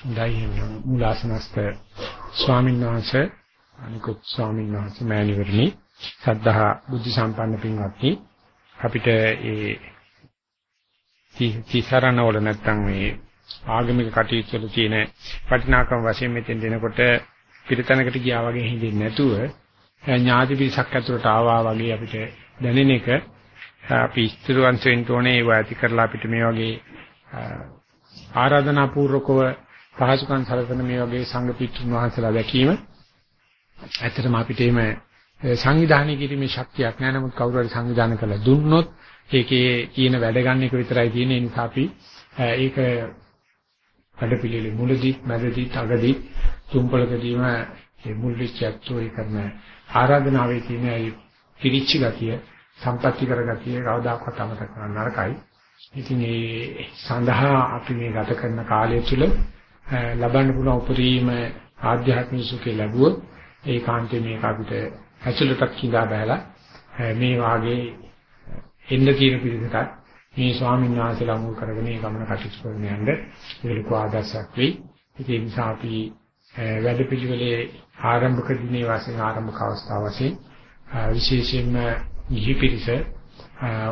හොඳයි. මූලාසනස්ත ස්වාමීන් වහන්සේ අනිකුත් ස්වාමීන් වහන්සේ මෑණිවරණි සද්ධා බුද්ධ සම්පන්න පින්වත්නි අපිට ඒ තිසරණ වල නැත්තම් මේ ආගමික කටයුතු වල තියෙන වටිනාකම වශයෙන් මෙතෙන් දෙනකොට පිටතනකට ගියා වගේ හිතෙන්නේ නැතුව ඥාති පිරිසක් ඇතුළට ආවා වගේ අපිට දැනෙන එක අපි ස්ථිරවන්ත වෙන්න ඕනේ. ඒව ඇති කරලා අපිට මේ වගේ ආරාධනා පූර්වකව පහසුකම් සැලසෙන මේ වගේ සංඝ පිටුන් වහන්සේලා දැකීම. ඇත්තටම අපිට එimhe සංවිධානය කිරීමේ ශක්තියක් නැහැ නමුත් කවුරු හරි සංවිධානය කරලා දුන්නොත් ඒකේ කියන වැඩ ගන්න එක විතරයි තියෙන්නේ. ඒ නිසා අපි ඒක වැඩ පිළිලි මුලදී මැදදී අගදී තුම්පලකදීම මේ මුල් විශ්යත්ෝ ඒ කරන ආරාධනාවේ තියෙන පිරිච්ච ගතිය සම්පත්‍ති කරගතිය කවදාකවත් අමතක කරන්න නරකයි. ඉතින් ඒ සඳහා අපි මේ ගත කරන කාලය තුල ලබන්න පුළුවන් උපරිම ආධ්‍යාත්මික සුඛය ලැබුවොත් ඒකාන්තයෙන් මේක අපිට ඇතුළටත් කිඳා බැලලා මේ වාගේ එන්න තියෙන පිළිසකට මේ ස්වාමීන් වහන්සේලා මුල් කරගෙන මේ ගමන කටයුතු කරන යන්න ඒක ආදර්ශයක් වෙයි. ඒ නිසා අපි වැඩපිළිවෙලේ ආරම්භක දිනේ වශයෙන් ආරම්භක අවස්ථාව වශයෙන් විශේෂයෙන්ම ගිහි පිරිස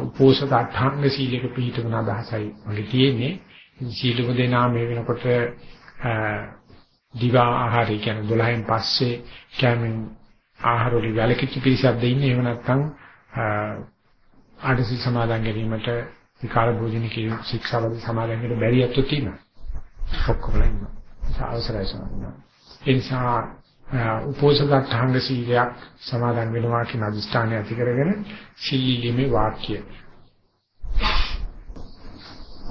උපෝසත අට්ඨාංග සීලයක පිළිපදින අදහසයි මගේ තියෙන්නේ. සීලව දෙනා මේ වෙනකොට දිවා ආහාරය කියන්නේ 12න් පස්සේ කැමෙන් ආහාර වල වැලකිච්ච පිරිසක්ද ඉන්නේ එහෙම නැත්නම් ආදසි සමාදන් ගැනීමට විකාර භෝජන කියන ශික්ෂාවද සමාදන් වෙන්න බැරි අත්තු තියෙනවා. ඔක්කොම ඉන්නවා. අවසරයි සමාදන්. ඒ නිසා උපෝසථාංග සීලයක් සමාදන් වෙනවා කියන අදිස්ථානය ඇති කරගෙන සීලීමේ වාක්‍ය.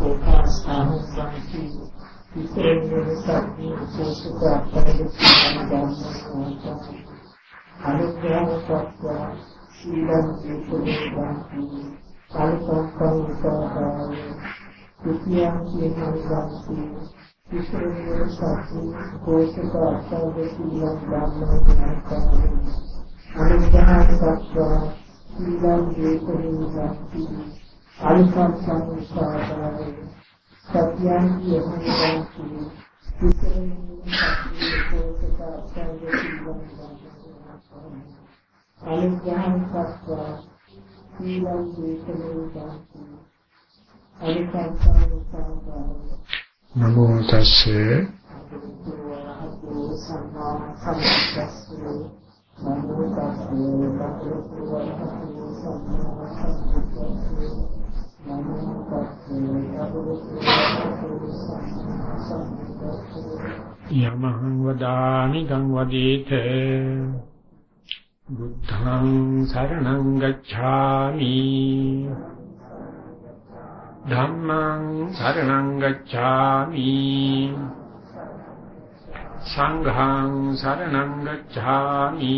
ඕකාස්ථාන සම්පති ඉතේන शीलं विपुलेदान्ति अल्पकल्पकाय द्वितीयं किमं दान्ति तिसरे सति कोशकार्थशीलं ब्राह्मणज्ञानकाय अनुज्ञान सत्त्वा शीलं विपुलेदान्ति अल्पं संसाराय සීලං ධම්මෝ අනුග්‍රහ සත්‍ය සීලං දීපෝදාති අනුකම්ප සංසාරය සත්‍යං කියනවාසී විශ්වවිද්‍යාල කෝෂක අර්ථවල සීලං ධම්මෝ අනුග්‍රහ සත්‍ය සීලං දීපෝදාති අනුකම්ප සංසාරය නමෝ තස්සේ යමහං වදාමි ගං වදේත. බුද්ධං සරණං ගච්ඡාමි. ධම්මං සරණං ගච්ඡාමි. සංඝං සරණං ගච්ඡාමි.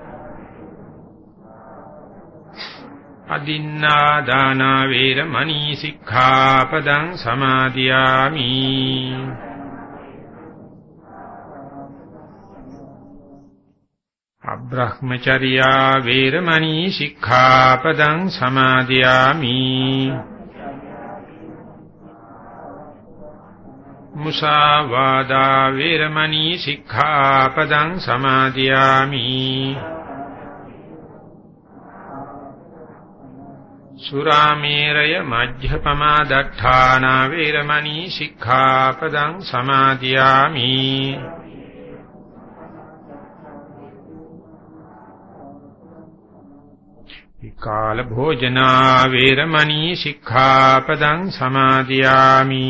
අදින්නා දාන වේරමණී සික්ඛාපදං සමාදියාමි අබ්‍රහ්මචර්යා වේරමණී සික්ඛාපදං සමාදියාමි මුසාවාදා වේරමණී සික්ඛාපදං සමාදියාමි සුරාමේරය මජ්ජපමා දට්ඨානා වේරමණී සික්ඛාපදං සමාදියාමි। කාල භෝජනා වේරමණී සික්ඛාපදං සමාදියාමි।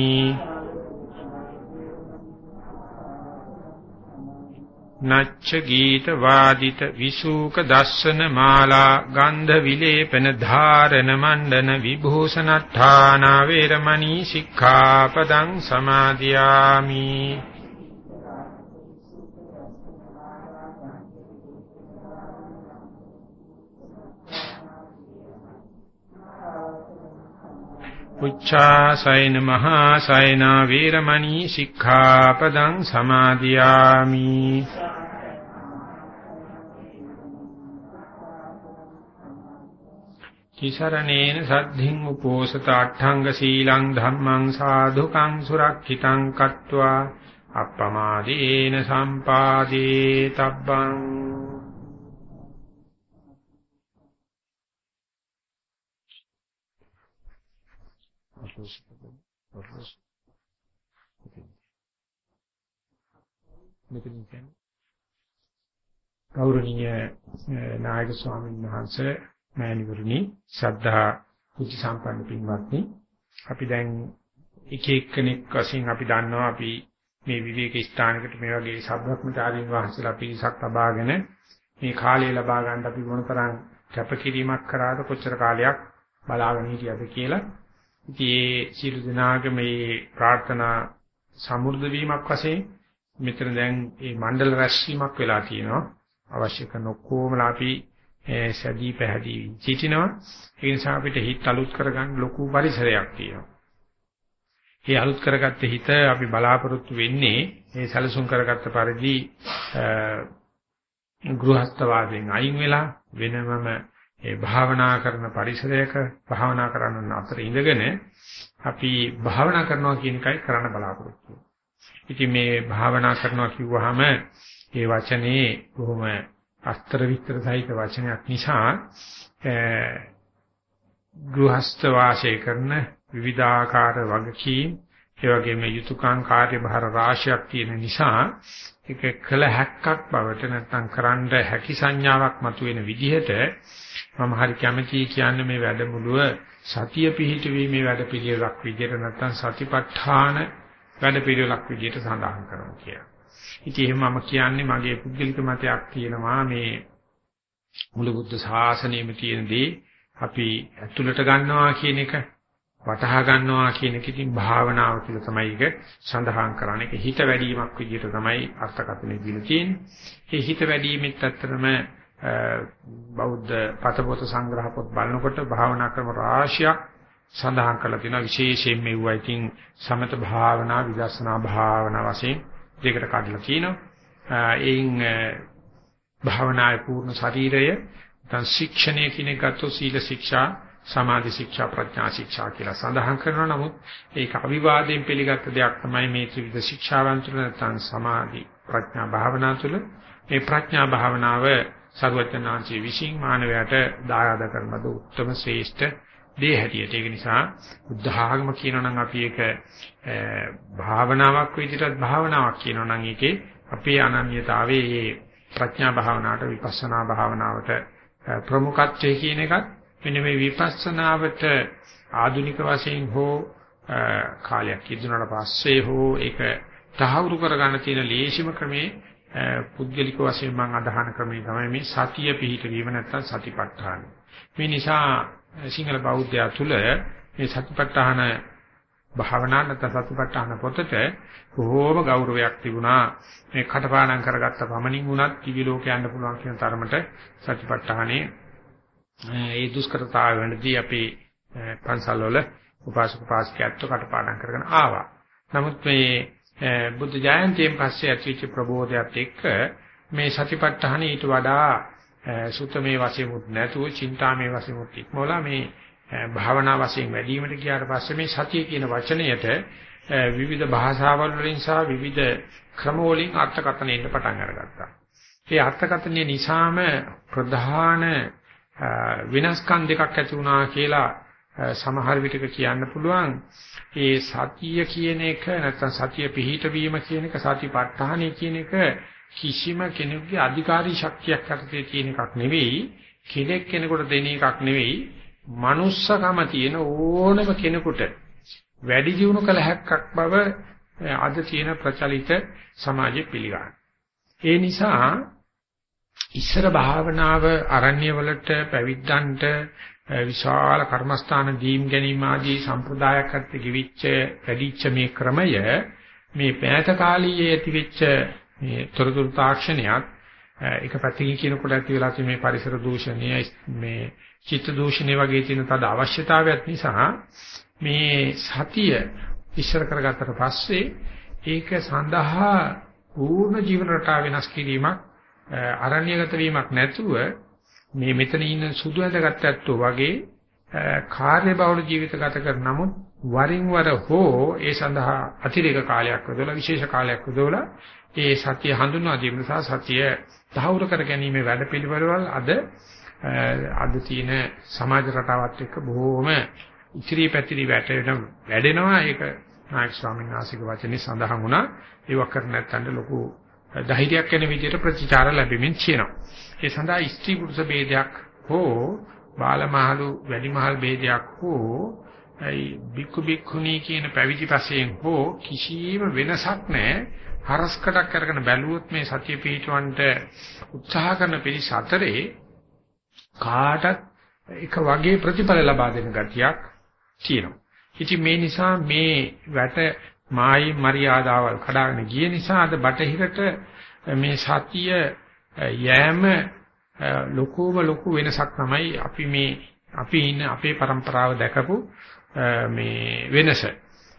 නච්ච ගීත වාදිත විසූක දස්සන මාලා ගන්ධ විලේපන ධාරණ මණ්ඩන විභූෂණඨාන වේරමණී සික්ඛාපදං සමාදියාමි। උච්ඡාසයන මහා සයන වීරමණී සික්ඛාපදං සමාදියාමි. කිසරණේන සද්ධින් උපෝසත අට්ඨංග සීලං ධම්මං සාධුකං සුරක්ෂිතං කତ୍වා අප්පමාදීන සම්පාදී තබ්බං මෙතනින් කියන්නේ ගෞරවනීය නායක ස්වාමීන් වහන්සේ මෑණිවරුනි ශ්‍රද්ධා කුචි සම්පන්න පින්වත්නි. අපි දැන් එක එක්කෙනෙක් වශයෙන් අපි දන්නවා අපි මේ විවේක ස්ථානයකට මේ වගේ සබ්‍රක්‍මචාරීන් වහන්සේලා පිරිසක් ලබාගෙන මේ කාලය ලබා ගන්න අපි මොනතරම් කැපකිරීමක් කරාද කොච්චර කාලයක් බලාගෙන හිටියද කියලා ඉතින් ඒ සියලු දෙනාගේ මේ ප්‍රාර්ථනා සමෘද්ධ වීමක් වශයෙන් මෙතන දැන් මේ මණ්ඩල රැස්වීමක් වෙලා තියෙනවා. අවශ්‍ය කරන ඔක්කොමලා අපි සැදී පැහැදී සිටිනවා. ඒ නිසා අපිට හිත අලුත් කරගන්න ලොකු පරිසරයක් තියෙනවා. මේ අලුත් කරගත්ත හිත අපි බලාපොරොත්තු වෙන්නේ මේ සැලසුම් කරගත්ත පරිදි ගෘහස්ත වාදයෙන් අයින් වෙලා වෙනමම ඒ භාවනා කරන පරිසරයක භාවනා කරන අතර ඉඳගෙන අපි භාවනා කරනවා කියන එකයි කරන්න බලාපොරොත්තු ඉතින් මේ භාවනා කරනවා කිව්වහම ඒ වචනේ බොහොම අස්තර විස්තර සහිත වචනයක් නිසා ගෘහස්ත වාසය කරන විවිධාකාර වගකීම් ඒ වගේම යුතුයකම් කාර්යභාර රාශියක් තියෙන නිසා ඒක කළ හැක්කක් බවට නැත්නම් කරන්න හැකි සංඥාවක් මතුවෙන විදිහට මම හරි කැමතියි කියන්නේ මේ වැඩමුළුව සතිය පිහිටුවීමේ වැඩ පිළිවෙලක් විදිහට නැත්නම් සතිපට්ඨාන වැඩ පිළිවෙලක් විදිහට සඳහන් කරනවා කියලා. ඉතින් එහෙම මම කියන්නේ මගේ පුද්ගලික මතයක් තියෙනවා මේ මුළු බුද්ධ ශාසනයෙම තියෙන දේ අපි ඇතුළට ගන්නවා කියන එක වටහා ගන්නවා කියන එක ඉතින් භාවනාව කියලා තමයි ඒක සඳහන් කරන්නේ. ඒක හිත වැඩිවීමක් විදිහට තමයි අර්ථකථනය දීලා තියෙන්නේ. මේ හිත වැඩිවීමෙත් ඇත්තටම බෞද්ධ පතපොත සංග්‍රහ පොත් බලනකොට භාවනා ක්‍රම රාශියක් සඳහන් කරලා තියෙනවා. විශේෂයෙන් මෙවුවා ඉතින් සමත භාවනා විදර්ශනා භාවනා වශයෙන් දෙකට කඩලා තියෙනවා. එයින් භාවනාවේ පූර්ණ ශරීරය නැත්නම් ශික්ෂණය කියන එකත් සීල ශික්ෂා සමාධි ශික්ෂා ප්‍රඥා ශික්ෂා කියලා සඳහන් කරනවා. නමුත් ඒක අවිවාදයෙන් පිළිගත් දෙයක් තමයි මේ ත්‍රිවිධ ශික්ෂාවන් තුළ නැත්නම් සමාධි ප්‍රඥා භාවනා තුළ. මේ ප්‍රඥා භාවනාව සර්වඥාන්සේ විසින් මානවයාට දායාද කරන ද උත්තම ශ්‍රේෂ්ඨ දේ හැටියට. ඒක නිසා බුද්ධ ආගම කියනවා නම් අපි ඒක භාවනාවක් විදිහට භාවනාවක් කියනවා නම් ඒකේ අපේ අනන්‍යතාවයේ මේ ප්‍රඥා භාවනාවට විපස්සනා භාවනාවට ප්‍රමුඛත්වයේ කියන එකත් මෙන්න මේ විපස්සනාවට ආධුනික වශයෙන් හෝ කාලයක් ඉදුණාට පස්සේ හෝ ඒක තහවුරු කරගන්න තියෙන ලේසිම ක්‍රමේ පුද්ගලික වශයෙන් මම අදහන ක්‍රමේ තමයි මේ සතිය පිහිටවීම නැත්තම් සතිපට්ඨාන. මේ නිසා සිංහල බෞද්ධයා තුල මේ සතිපට්ඨාන භාවනා නැත්නම් සතිපට්ඨාන පොතට බොහෝම ගෞරවයක් තිබුණා. මේ කටපාඩම් කරගත්ත පමණින් වුණත් දිවි ලෝකේ යන්න පුළුවන් කියන තරමට සතිපට්ඨානේ ඒ දුෂ්කරතාවය වෙනදී අපි පන්සල් වල උපාසක පාසිකයන්ට කටපාඩම් කරගෙන ආවා. නමුත් මේ බුද්ධ ජයන්තියෙන් පස්සේ ඇතිවෙච්ච ප්‍රබෝධයත් එක්ක මේ සතිපට්ඨාන ඊට වඩා සුත්තමේ වශයෙන්ුත් නැතුව චින්තාමේ වශයෙන්ුත් ඉක්මවලා මේ භාවනා වශයෙන් වැඩිවීමට ගියාට පස්සේ මේ සතිය කියන වචනයට විවිධ භාෂාවල් වලින් සහ විවිධ ක්‍රම වලින් අර්ථකථන එන්න පටන් අරගත්තා. ඒ අර්ථකථනය නිසාම ප්‍රධාන විනාශකම් දෙකක් ඇති වුණා කියලා සමහර විටක කියන්න පුළුවන්. ඒ සතිය කියන එක නැත්නම් සතිය පිහිටවීම කියන එක සතිපට්ඨානය කියන එක කිසිම කෙනෙකුගේ අධිකාරී ශක්තියක් යටතේ තියෙන එකක් නෙවෙයි. කෙනෙක් කෙනෙකුට දෙන එකක් නෙවෙයි manussකම තියෙන ඕනම කෙනෙකුට වැඩි දියුණු කළ හැක්කක් බව අද තියෙන ප්‍රචලිත සමාජයේ පිළිගන්න. ඒ නිසා ඉස්සර භාවනාව අරණ්‍ය වලට පැවිද්දන්ට විශාල කර්මස්ථාන දීම් ගැනීම ආදී සම්ප්‍රදායක් අත්ති කිවිච්ච වැඩිච්ච මේ ක්‍රමය මේ පෑත කාලීයේ ඇතිවෙච්ච මේ තොරතුරු තාක්ෂණයක් එක පැත්තකින් කියනකොට ඇති වෙලා තියෙන මේ පරිසර දූෂණය මේ චිත්ත දූෂණය වගේ තියෙන තද අවශ්‍යතාවයක් නිසා මේ සතිය ඉස්සර කරගත්තට පස්සේ ඒක සඳහා පූර්ණ ජීවන රටාව වෙනස් කිරීමක් අරණ්‍යගත වීමක් නැතුව මේ මෙතන ඉන්න සුදු ඇඳගත් ඇත්තෝ වගේ කාර්ය බහුල ජීවිත ගත කර නමුත් වරින් වර හෝ ඒ සඳහා අතිරේක කාලයක් යොදලා විශේෂ කාලයක් යොදලා ඒ සතිය හඳුන්වා දීම නිසා සතිය තහවුරු කර ගැනීමේ වැඩපිළිවෙළවල් අද අද තියෙන සමාජ රටාවත් එක්ක බොහෝම ඉතිරි පැතිරි වැටෙන වැඩෙනවා. ඒක නායක ස්වාමීන් වහන්සේගේ වචනේ සඳහන් වුණා. ඒවක් කර නැත්නම් ලොකු ධෛර්යයක් වෙන විදිහට ප්‍රතිචාර ලැබෙමින් කියනවා ඒ සඳහා ස්ත්‍රී පුරුෂ ભેදයක් හෝ බාලමහලු වැඩිමහල් ભેදයක් හෝ ඒ බික්කු බික්කුණී කියන පැවිදි පසයෙන් හෝ කිසිම වෙනසක් නැහැ හරස්කඩක් අරගෙන බැලුවොත් මේ සතිය පිහිටවන්නට උත්සාහ කරන පිරිස අතරේ කාටත් එක වගේ ප්‍රතිඵල ලබා දෙන ගතියක් තියෙනවා. ඉතින් මේ නිසා මේ වැට මායි මරියාදාවල් කඩාගෙන ගිය නිසා අද බටහිරට මේ සතිය යෑම ලොකුම ලොකු වෙනසක් තමයි අපි මේ අපි ඉන්න අපේ પરම්පරාව දැකපු මේ වෙනස.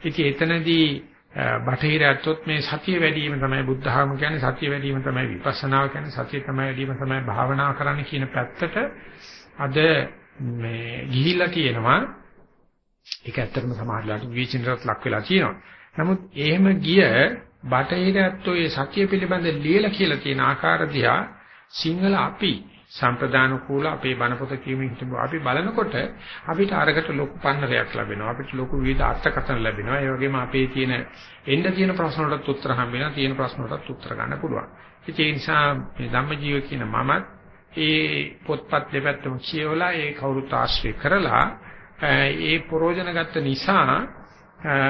ඉතින් එතනදී බටහිර ඇත්තොත් මේ සතිය වැඩි වීම තමයි බුද්ධ ධර්ම කියන්නේ සතිය වැඩි වීම තමයි විපස්සනාව කියන්නේ සතිය තමයි වැඩි වීම තමයි භාවනා කරන්න කියන පැත්තට අද මේ ගිහිල්ලා තියෙනවා ඒක ඇත්තටම සමාජලාට විචින්තරත් ලක් වෙලා තියෙනවා. නමුත් එහෙම ගිය බටහිර ඇත්තෝ ඒ සතිය පිළිබඳ ලියලා කියලා තියෙන ආකාර දිහා සිංහල අපි සම්ප්‍රදාන කූල අපේ බණ පොත කියමින් හිටපු අපි බලනකොට අපිට අරකට ලොකු පන්නරයක් ලැබෙනවා. අපිට ලොකු විවිධ අර්ථකථන ලැබෙනවා. ඒ වගේම අපේ තියෙන එන්න තියෙන ප්‍රශ්න වලට උත්තර හම්බ වෙනවා තියෙන ප්‍රශ්න වලට උත්තර ගන්න පුළුවන්. ඒ නිසා මේ ධම්මජීව කියන මමත් ඒ පොත්පත් දෙපැත්තම කියවලා ඒ කවුරුත් ආශ්‍රය කරලා ඒ ප්‍රෝජන ගත්ත නිසා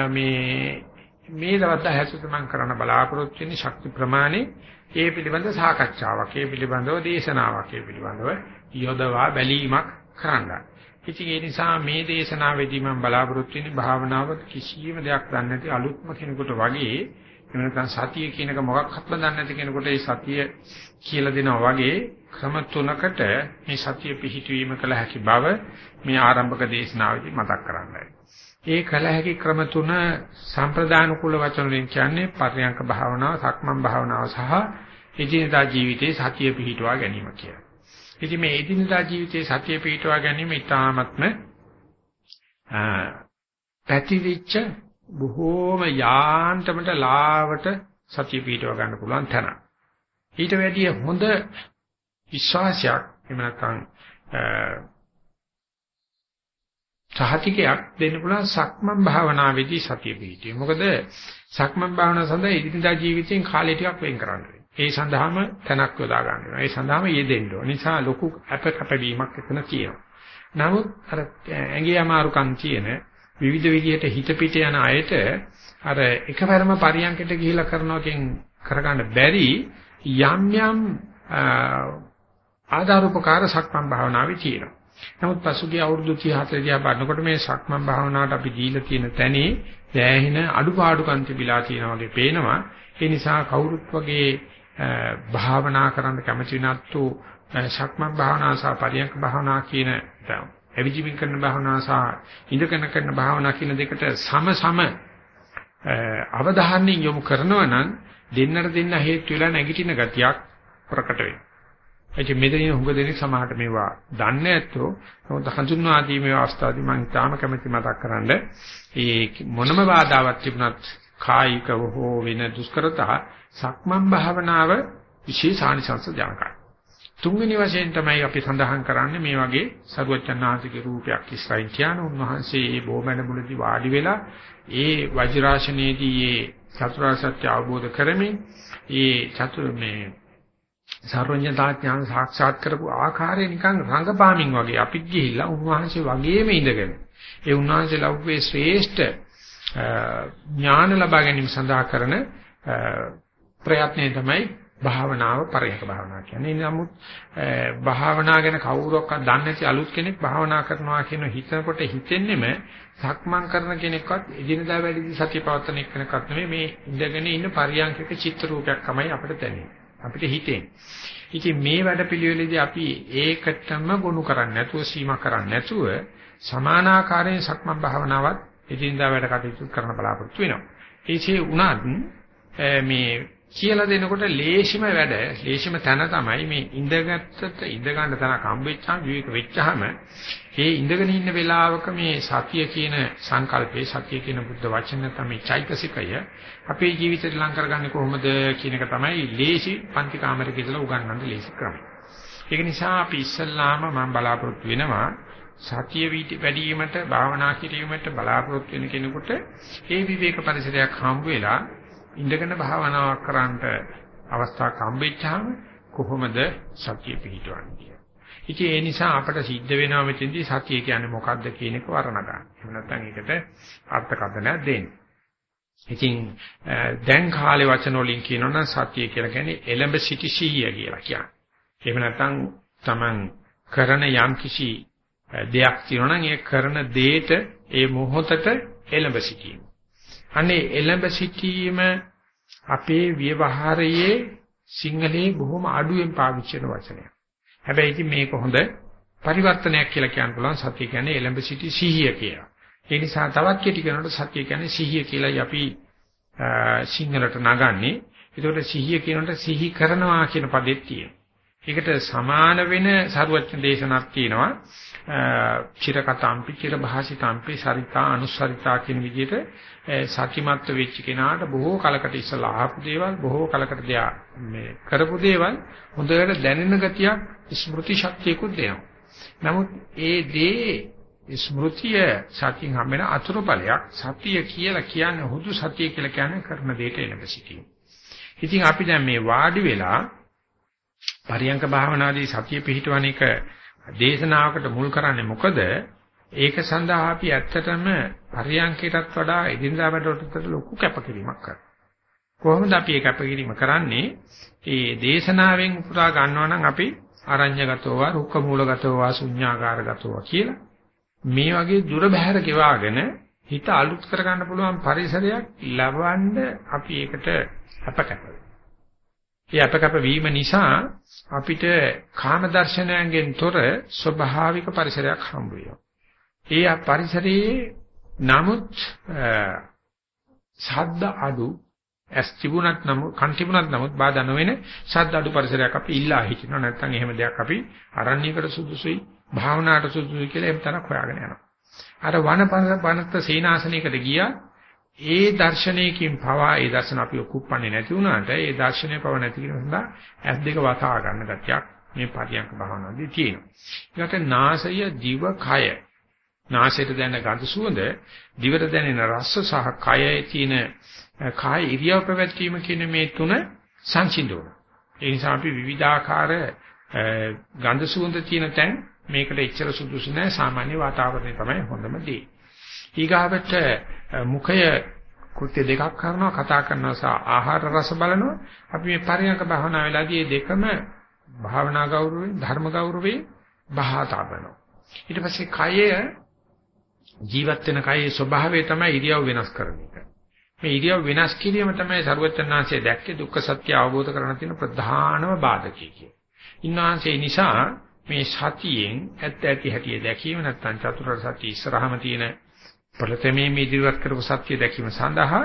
මේ මේ දවස් හැසුත මම කරන්න බලාපොරොත්තු වෙන්නේ ශක්ති ප්‍රමාණය ඒ පිළිබඳ සාකච්ඡාවක් ඒ පිළිබඳව දේශනාවක් ඒ පිළිබඳව යොදවා බැලීමක් කරන්න. ඉතින් ඒ නිසා මේ දේශනාවේදී මම බලාපොරොත්තු වෙන්නේ භාවනාව කිසියම් දෙයක් දන්නේ නැති අලුත්ම කෙනෙකුට වගේ එහෙම නැත්නම් සතිය කියන එක මොකක්වත්ම දන්නේ නැති කෙනෙකුට ඒ සතිය කියලා දෙනවා වගේ ක්‍රම තුනකට මේ සතිය පිහිටවීම කළ හැකි බව මේ ආරම්භක දේශනාවේදී මතක් කරන්නයි. ඒ කළ හැකි ක්‍රම තුන සම්ප්‍රදාන කුල වචන වලින් කියන්නේ පර්යංක භාවනාව, සක්මන් භාවනාව සහ එදිනදා ජීවිතයේ සතිය පිහිටුවා ගැනීම කියලා. ඉතින් මේ එදිනදා ජීවිතයේ සතිය පිහිටුවා ගැනීම ඉතාමත්ම පැතිරිච්ච බොහෝම යාන්තමට ලාවට සතිය පිහිටව ගන්න පුළුවන් තැන. ඊට වැඩිය හොඳ විශ්වාසයක් එහෙම නැත්නම් සහතිකයක් දෙන්න පුළුවන් සක්මන් භාවනාවේදී සතිය පිහිටිය. මොකද සක්මන් භාවනාව සඳහා ඉදිරියදා ජීවිතයෙන් කාලය ටිකක් වෙන් කරන්න ඒ සඳහාම තැනක් යොදා ගන්න වෙනවා. ඒ සඳහාම යෙදෙන්න ඕන. නිසා ලොකු අප කැපවීමක් එතන තියෙනවා. නමුත් අර ඇඟේ අමාරුකම් තියෙන විවිධ විදිහට හිත පිට යන අයට අර එකවරම පරියන්කට ගිහිලා කරනවකින් කරගන්න බැරි යම් යම් ආධාර උපකාර සක්මන් භාවනාවේ තියෙනවා. නමුත් පසුගිය අවුරුදු 30 40 බලනකොට මේ සක්මන් භාවනාවට අපි දීලා තියෙන තැනේ දැහැින අඩුපාඩුකම් තිබිලා තියෙනවා වගේ පේනවා. ඒ නිසා කවුරුත් වගේ භාවනා කරන්න කැමති නැත්තු සක්මන් භාවනා සහ පරියන්ක භාවනා කියන එවිජිමින් කරන භාවනා සහ ඉඳගෙන කරන භාවනා කියන දෙකට සම සම අවධානයෙන් යොමු කරනවා නම් දෙන්නට දෙන්න හේතු වෙලා නැගිටින ගතියක් ප්‍රකට වෙනවා. ඒ මෙතනින් හුඟ දෙනෙක් සමහරට මේවා දන්නේ නැත්තෝ. නමුත් හඳුන්වා දීමේ අවස්ථාවේදී මම තාම කැමැති මතක් කරන්න ඒ මොනම බාධාවක් තිබුණත් කායිකව හෝ වෙන දුෂ්කරතා සක්මන් භාවනාව විශේෂානිසංස ජනකයි. තුන්වෙනි වශයෙන් තමයි අපි සඳහන් කරන්නේ මේ වගේ සරුවචනාතික රූපයක් ඉස්සයින් කියන උන්වහන්සේ මේ බොමැඩ මුලදී වාඩි වෙලා ඒ වජිරාශනයේදී ඒ චතුරාර්ය සත්‍ය අවබෝධ කරමින් ඒ චතුර මේ සර්වඥතා ඥාන සාක්ෂාත් කරපු ආකාරය නිකන් රංගපාමින් වගේ අපිත් ගිහිල්ලා උන්වහන්සේ වගේම ඉඳගෙන ඒ උන්වහන්සේ ලෞකික ශ්‍රේෂ්ඨ ඥාන ලබා ගැනීම සඳහා කරන ප්‍රයත්නය තමයි භාවනාව පරියක භාවනාව කියන්නේ. නමුත් භාවනා ගැන කවුරක්වත් දන්නේ නැති අලුත් කෙනෙක් භාවනා කරනවා කියන හිතනකොට හිතෙන්නෙම සක්මන් කරන කෙනෙක්වත් එදිනදා වැඩිදි සතිය පවත්වන එක්කෙනෙක්වත් නෙමෙයි මේ ඉඳගෙන ඉන්න පරියන්කක චිත්‍ර රූපයක් තමයි අපිට දැනෙන්නේ. අපිට හිතෙන්නේ. ඉතින් මේ වැඩපිළිවෙලේදී අපි ඒකටම ගොනු කරන්නේ නැතුව සීමා කරන්නේ නැතුව සමානාකාරයෙන් සක්මන් භාවනාවත් එදිනදා වැඩ කටයුතු කරන බලාපොරොත්තු වෙනවා. ඒචේ උනත් මේ කියලා දෙනකොට ලේෂිම වැඩ ලේෂිම තැන තමයි මේ ඉඳගත්තට ඉඳ ගන්න තැනක් හම්බෙච්චාම විවේක වෙච්චාම ඒ ඉඳගෙන ඉන්න වෙලාවක මේ සතිය කියන සංකල්පේ සතිය කියන බුද්ධ වචන තමයි චෛතසිකය අපේ ජීවිතේට ලං කරගන්නේ කොහොමද කියන එක තමයි ලේසි පන්ති කාමරයක ඉඳලා උගන්වන්න ලේසි ක්‍රමය. ඒක නිසා අපි ඉස්සල්ලාම මම බලාපොරොත්තු වෙනවා සතිය වැඩිවීමට භාවනා කිරීමට බලාපොරොත්තු වෙන කෙනෙකුට ඒ විවේක පරිසරයක් හම්බ වෙලා ඉඳගෙන භාවනාවක් කරන්නට අවස්ථාවක් හම්බෙච්චාම කොහොමද සතිය පිහිටවන්නේ ඉතින් ඒ නිසා අපට සිද්ධ වෙනවා මෙතෙන්දී සතිය කියන්නේ මොකක්ද කියන එක වර්ණ ගන්න. එහෙම නැත්නම් ඒකට අර්ථකථනයක් දෙන්න. ඉතින් දැන් කාලේ වචන වලින් කියනොනම් සතිය කියලා කියන්නේ එලඹ සිටි සීය කියලා කියන්නේ. එහෙම නැත්නම් Taman කරන යම් කිසි දෙයක් තියෙනවා ඒ කරන දෙයට ඒ මොහොතට එළඹ සිටීම. අනේ එළඹ සිටීම අපේ ව්‍යවහාරයේ සිංහලයේ බොහොම අඩුවෙන් පාවිච්චි කරන වචනයක්. හැබැයි ඉතින් මේක හොඳ පරිවර්තනයක් කියලා කියන්න පුළුවන් සතිය කියන්නේ එළඹ සිටි සිහිය කියලා. ඒ නිසා තවත් කෙටි කරනකොට සතිය කියන්නේ සිහිය කියලායි අපි සිංහලට නගන්නේ. ඒකට සිහිය කියනකොට සිහි කරනවා කියන පදෙත් තියෙනවා. ඒකට සමාන වෙන සරුවචන දේශනාවක් තියෙනවා. චිරකතාම්පි චිරභාසිතාම්පි සරිතා අනුසරිතා කියන විදිහට සතිමත්ව වෙච්ච කෙනාට බොහෝ කලකට ඉස්සලා ආපු දේවල් බොහෝ කලකට දෙයා මේ කරපු දේවල් හොඳට දැනෙන ගතියක් ස්මෘති ශක්තියකුත් දෙනවා. නමුත් ඒ දේ ස්මෘතිය සතියෙන් හම්බෙන අතුරු ඵලයක් සතිය කියලා කියන්නේ හුදු සතිය කියලා කියන්නේ කරන දෙයට එළඹ සිටීම. ඉතින් අපි දැන් මේ වාඩි වෙලා පරියංක භාවනාදී සතිය පිහිටවන එක දේශනාවකට මුල් කරන්නේ මොකද? ඒක සඳහා අපි ඇත්තටම පරියංකයටත් වඩා එදිනදා වැඩවලට ලොකු කැපකිරීමක් කරනවා. කොහොමද අපි ඒ කැපකිරීම කරන්නේ? ඒ දේශනාවෙන් පුරා ගන්නවා නම් අපි අරඤ්‍යගතව, රුක්ක මූලගතව, ශුඤ්ඤාකාරගතව කියලා මේ වගේ දුර බැහැර ගෙවාගෙන හිත අලුත් කරගන්න පුළුවන් පරිසරයක් ලබන්න අපි ඒකට අපකප ඒ අපකප වීම නිසා අපිට කාම දර්ශනයෙන් තොර ස්වභාවික පරිසරයක් හම්බ වෙනවා. ඒ පරිසරයේ නමුත් ශබ්ද අඩු ඇස් තිබුණත් නමුත් කන් තිබුණත් නමුත් බාධා නොවන ශබ්ද අඩු පරිසරයක් අපි ඉල්ලා හිටිනවා නැත්නම් එහෙම දෙයක් අපි අරණ්‍යයකට සුදුසුයි භාවනාවට සුදුසුයි කියලා එහෙම තරක් හොයාගෙන යනවා. අර වනපනත සීනාසනයකට ගියා ඒ දර්ශනයකින් පවා ඒ දර්ශන අපි කුප්පන්නේ නැති වුණාට ඒ දර්ශනය පව නැති කිරීම සඳහා ඇස් දෙක වතා ගන්න ගැටියක් මේ පරියන්ක භාවනාවේදී තියෙනවා. ඊට නාසය දිව කය නාසයට දැනෙන ගඳ සුවඳ දිවට දැනෙන රස සහ කයේ තියෙන කාය ඉරියව් පැවැත්වීම කියන මේ තුන සංසිඳුන. ඒ නිසා අපි විවිධාකාර ගඳ සුවඳ තියෙන තැන් මේකට එච්චර සුදුසු නැහැ සාමාන්‍ය වාතාවරණය තමයි හොඳම දේ. ඊගාවට මුඛය කෘත්‍ය දෙකක් කරනවා කතා කරනවා සහ ආහාර රස බලනවා අපි මේ පරිණක භාවනා වෙලාදී මේ දෙකම භාවනා ගෞරවයෙන් ධර්ම ගෞරවයෙන් බහාතබනවා ඊට පස්සේ කය ජීවත් වෙන කයේ ස්වභාවය තමයි ඉරියව් වෙනස් කරන එක මේ ඉරියව් වෙනස් කිරීම තමයි ਸਰවචත්තනාංශය දැක්කේ දුක්ඛ සත්‍ය අවබෝධ කරගන්න තියෙන ප්‍රධානම බාධකය කිය. ඉන්නාංශේ නිසා මේ සතියෙන් ඇත්ත ඇති හැටි දැකීම නැත්නම් චතුරාර්ය සත්‍ය ඉස්සරහම තියෙන ප්‍රථමයේ මේ ඉදිරියට කරපු සත්‍ය දැකීම සඳහා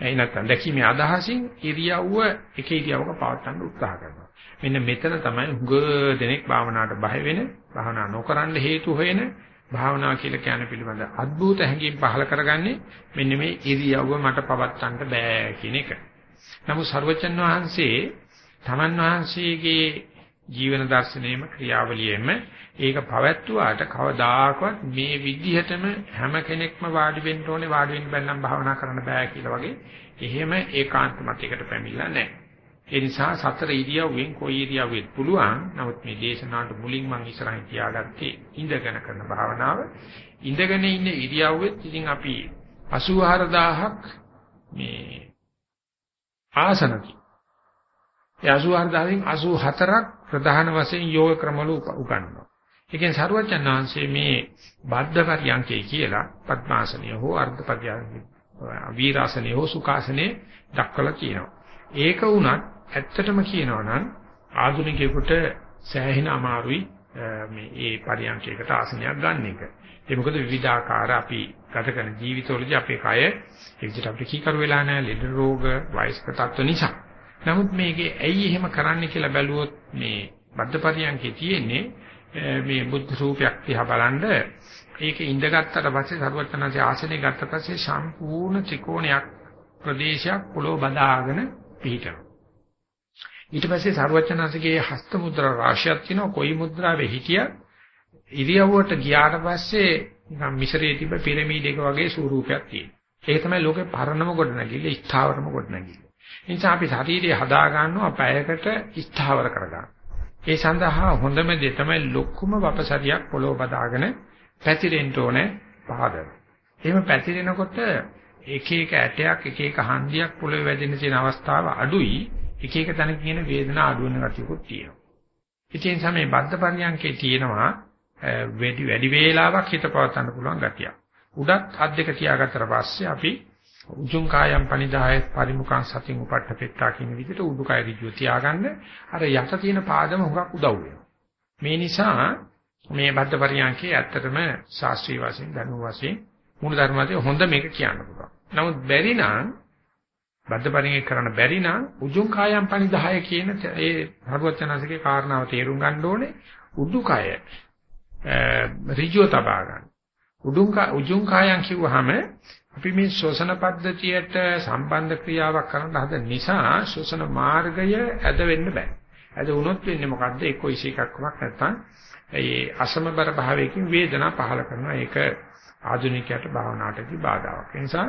එයි නැත්නම් දැකීමේ අදහසින් ඉරියව්ව එක ඉරියව්වක පවත්වන්න උත්සාහ කරනවා. මෙන්න මෙතන තමයි උග දෙනෙක් භාවනාවට බය වෙන, භාවනා නොකරන්න හේතු හොයන, භාවනා කියලා කියන පිළිබඳ අද්භූත හැඟීම් පහල කරගන්නේ මෙන්න මේ ඉරියව්ව මට පවත්තන්න බෑ කියන එක. නමුත් සර්වචන් වහන්සේ තමන් වහන්සේගේ ජීවන දර්ශනයේම ක්‍රියාවලියේම ඒක පවැත්වුවාට කවදාකවත් මේ විදිහටම හැම කෙනෙක්ම වාඩි වෙන්න ඕනේ වාඩි වෙන්න බැන්නම් භාවනා කරන්න බෑ කියලා වගේ එහෙම ඒකාන්ත මතයකට පැමිණලා නැහැ. ඒ නිසා සතර ඉරියව්වෙන් කොයි ඉරියව්වෙත් පුළුවන්. නමුත් මේ දේශනාවට මුලින් මම ඉස්සරහින් තියාගත්තේ ඉඳගෙන කරන භාවනාව. ඉඳගෙන ඉන්න ඉරියව්වෙත් ඉතින් අපි 84000ක් මේ ආසනකි. ඒ 84000න් 84ක් ප්‍රධාන වශයෙන් යෝග ක්‍රමවල උගන්වනවා. ඒකෙන් සරුවචන් වහන්සේ මේ බද්ධ පරියන්කේ කියලා පద్මාසනිය හෝ අර්ධ පරියන්කේ වීරාසනිය හෝ සුඛාසනේ දක්වලා කියනවා. ඒක වුණත් ඇත්තටම කියනවා නම් ආධුනිකයෙකුට සෑහෙන අමාරුයි මේ ඒ පරියන්කයකට ආසනයක් ගන්න එක. ඒ මොකද විවිධාකාර අපි ගත කරන ජීවිතවලදී අපේ කය ඒ විදිහට අපිට කීකරු වෙලා නැහැ ලෙඩ රෝග වයස්ක තත්ත්ව නිසා. නමුත් මේකේ ඇයි එහෙම කරන්න කියලා බැලුවොත් මේ බද්ධ පරියන්කේ තියෙන්නේ මේ බුද්ධ රූපයක් දිහා බලනද ඒක ඉඳගත්තට පස්සේ සරුවචනanse ආසනේ ගත්ත පස්සේ සම්පූර්ණ ත්‍රිකෝණයක් ප්‍රදේශයක් පොළොව බදාගෙන පිහිටනවා. ඊට පස්සේ සරුවචනanseගේ හස්ත මුද්‍රා රාශියක් තියෙනවා කොයි මුද්‍රාවේ හිටිය ඉරියව්වට ගියාට පස්සේ නිකන් මිසරේ තිබ්බ පිරමීඩ එක වගේ ස්වරූපයක් තියෙනවා. ඒක තමයි ලෝකේ පරණම ගොඩනැගිල්ල, ස්ථාවරම ගොඩනැගිල්ල. ඒ නිසා අපි ශරීරය හදා ගන්නවා පැයකට ස්ථාවර කරගන්න. ඒ සඳහා හොඳම දේ තමයි ලොකුම වපසරියක් පොළොව බදාගෙන පැතිරෙන්න ඕනේ පාදන. එහෙම පැතිරෙනකොට එක එක ඇටයක් එක එක හන්දියක් පොළොවේ වැදෙන්න තියෙන අවස්ථාව අඩුයි. එක එක තැනක කියන වේදනාව අඩු වෙන ගතියකුත් තියෙනවා. ඉතින් සමේ බද්ධ පරියන්කේ තියෙනවා වැඩි වැඩි වේලාවක් හිත පවත්වන්න පුළුවන් ගතියක්. උඩත් අත් දෙක තියාගත්තට පස්සේ අපි උජුං කායම් පනිදාය පරිමුඛං සතින් උපට්ඨපෙත්තා කියන විදිහට උඩුකය ඍජුව තියාගන්න අර යට තියෙන පාදම හුඟක් උදව් වෙනවා. මේ නිසා මේ බද්ධ පරියන්කේ ඇත්තටම ශාස්ත්‍රීය වශයෙන් ධර්ම වශයෙන් මූල ධර්මයේ හොඳ මේක කියන්න පුළුවන්. නමුත් බැරි නම් බද්ධ පරියන්කේ කරන්න බැරි නම් උජුං කායම් පනිදාය කියන ඒ භගවත්චනසිකේ කාරණාව තේරුම් ගන්න ඕනේ උඩුකය ඍජුව තබා ගන්න. උඩුං උජුං කායම් කිව්වහම අපි මේ ශ්වසන පද්ධතියට සම්බන්ධ ක්‍රියාවක් කරන්න හදන නිසා ශ්වසන මාර්ගය ඇද වෙන්න බෑ. ඇද වුණොත් වෙන්නේ මොකද්ද? එක්ක ඉසේකක් වුණක් නැත්නම් ඒ අසමබර භාවයකින් වේදනා පහල කරනවා. ඒක ආධුනිකයට භාවනාටදී බාධාවක්. ඒ නිසා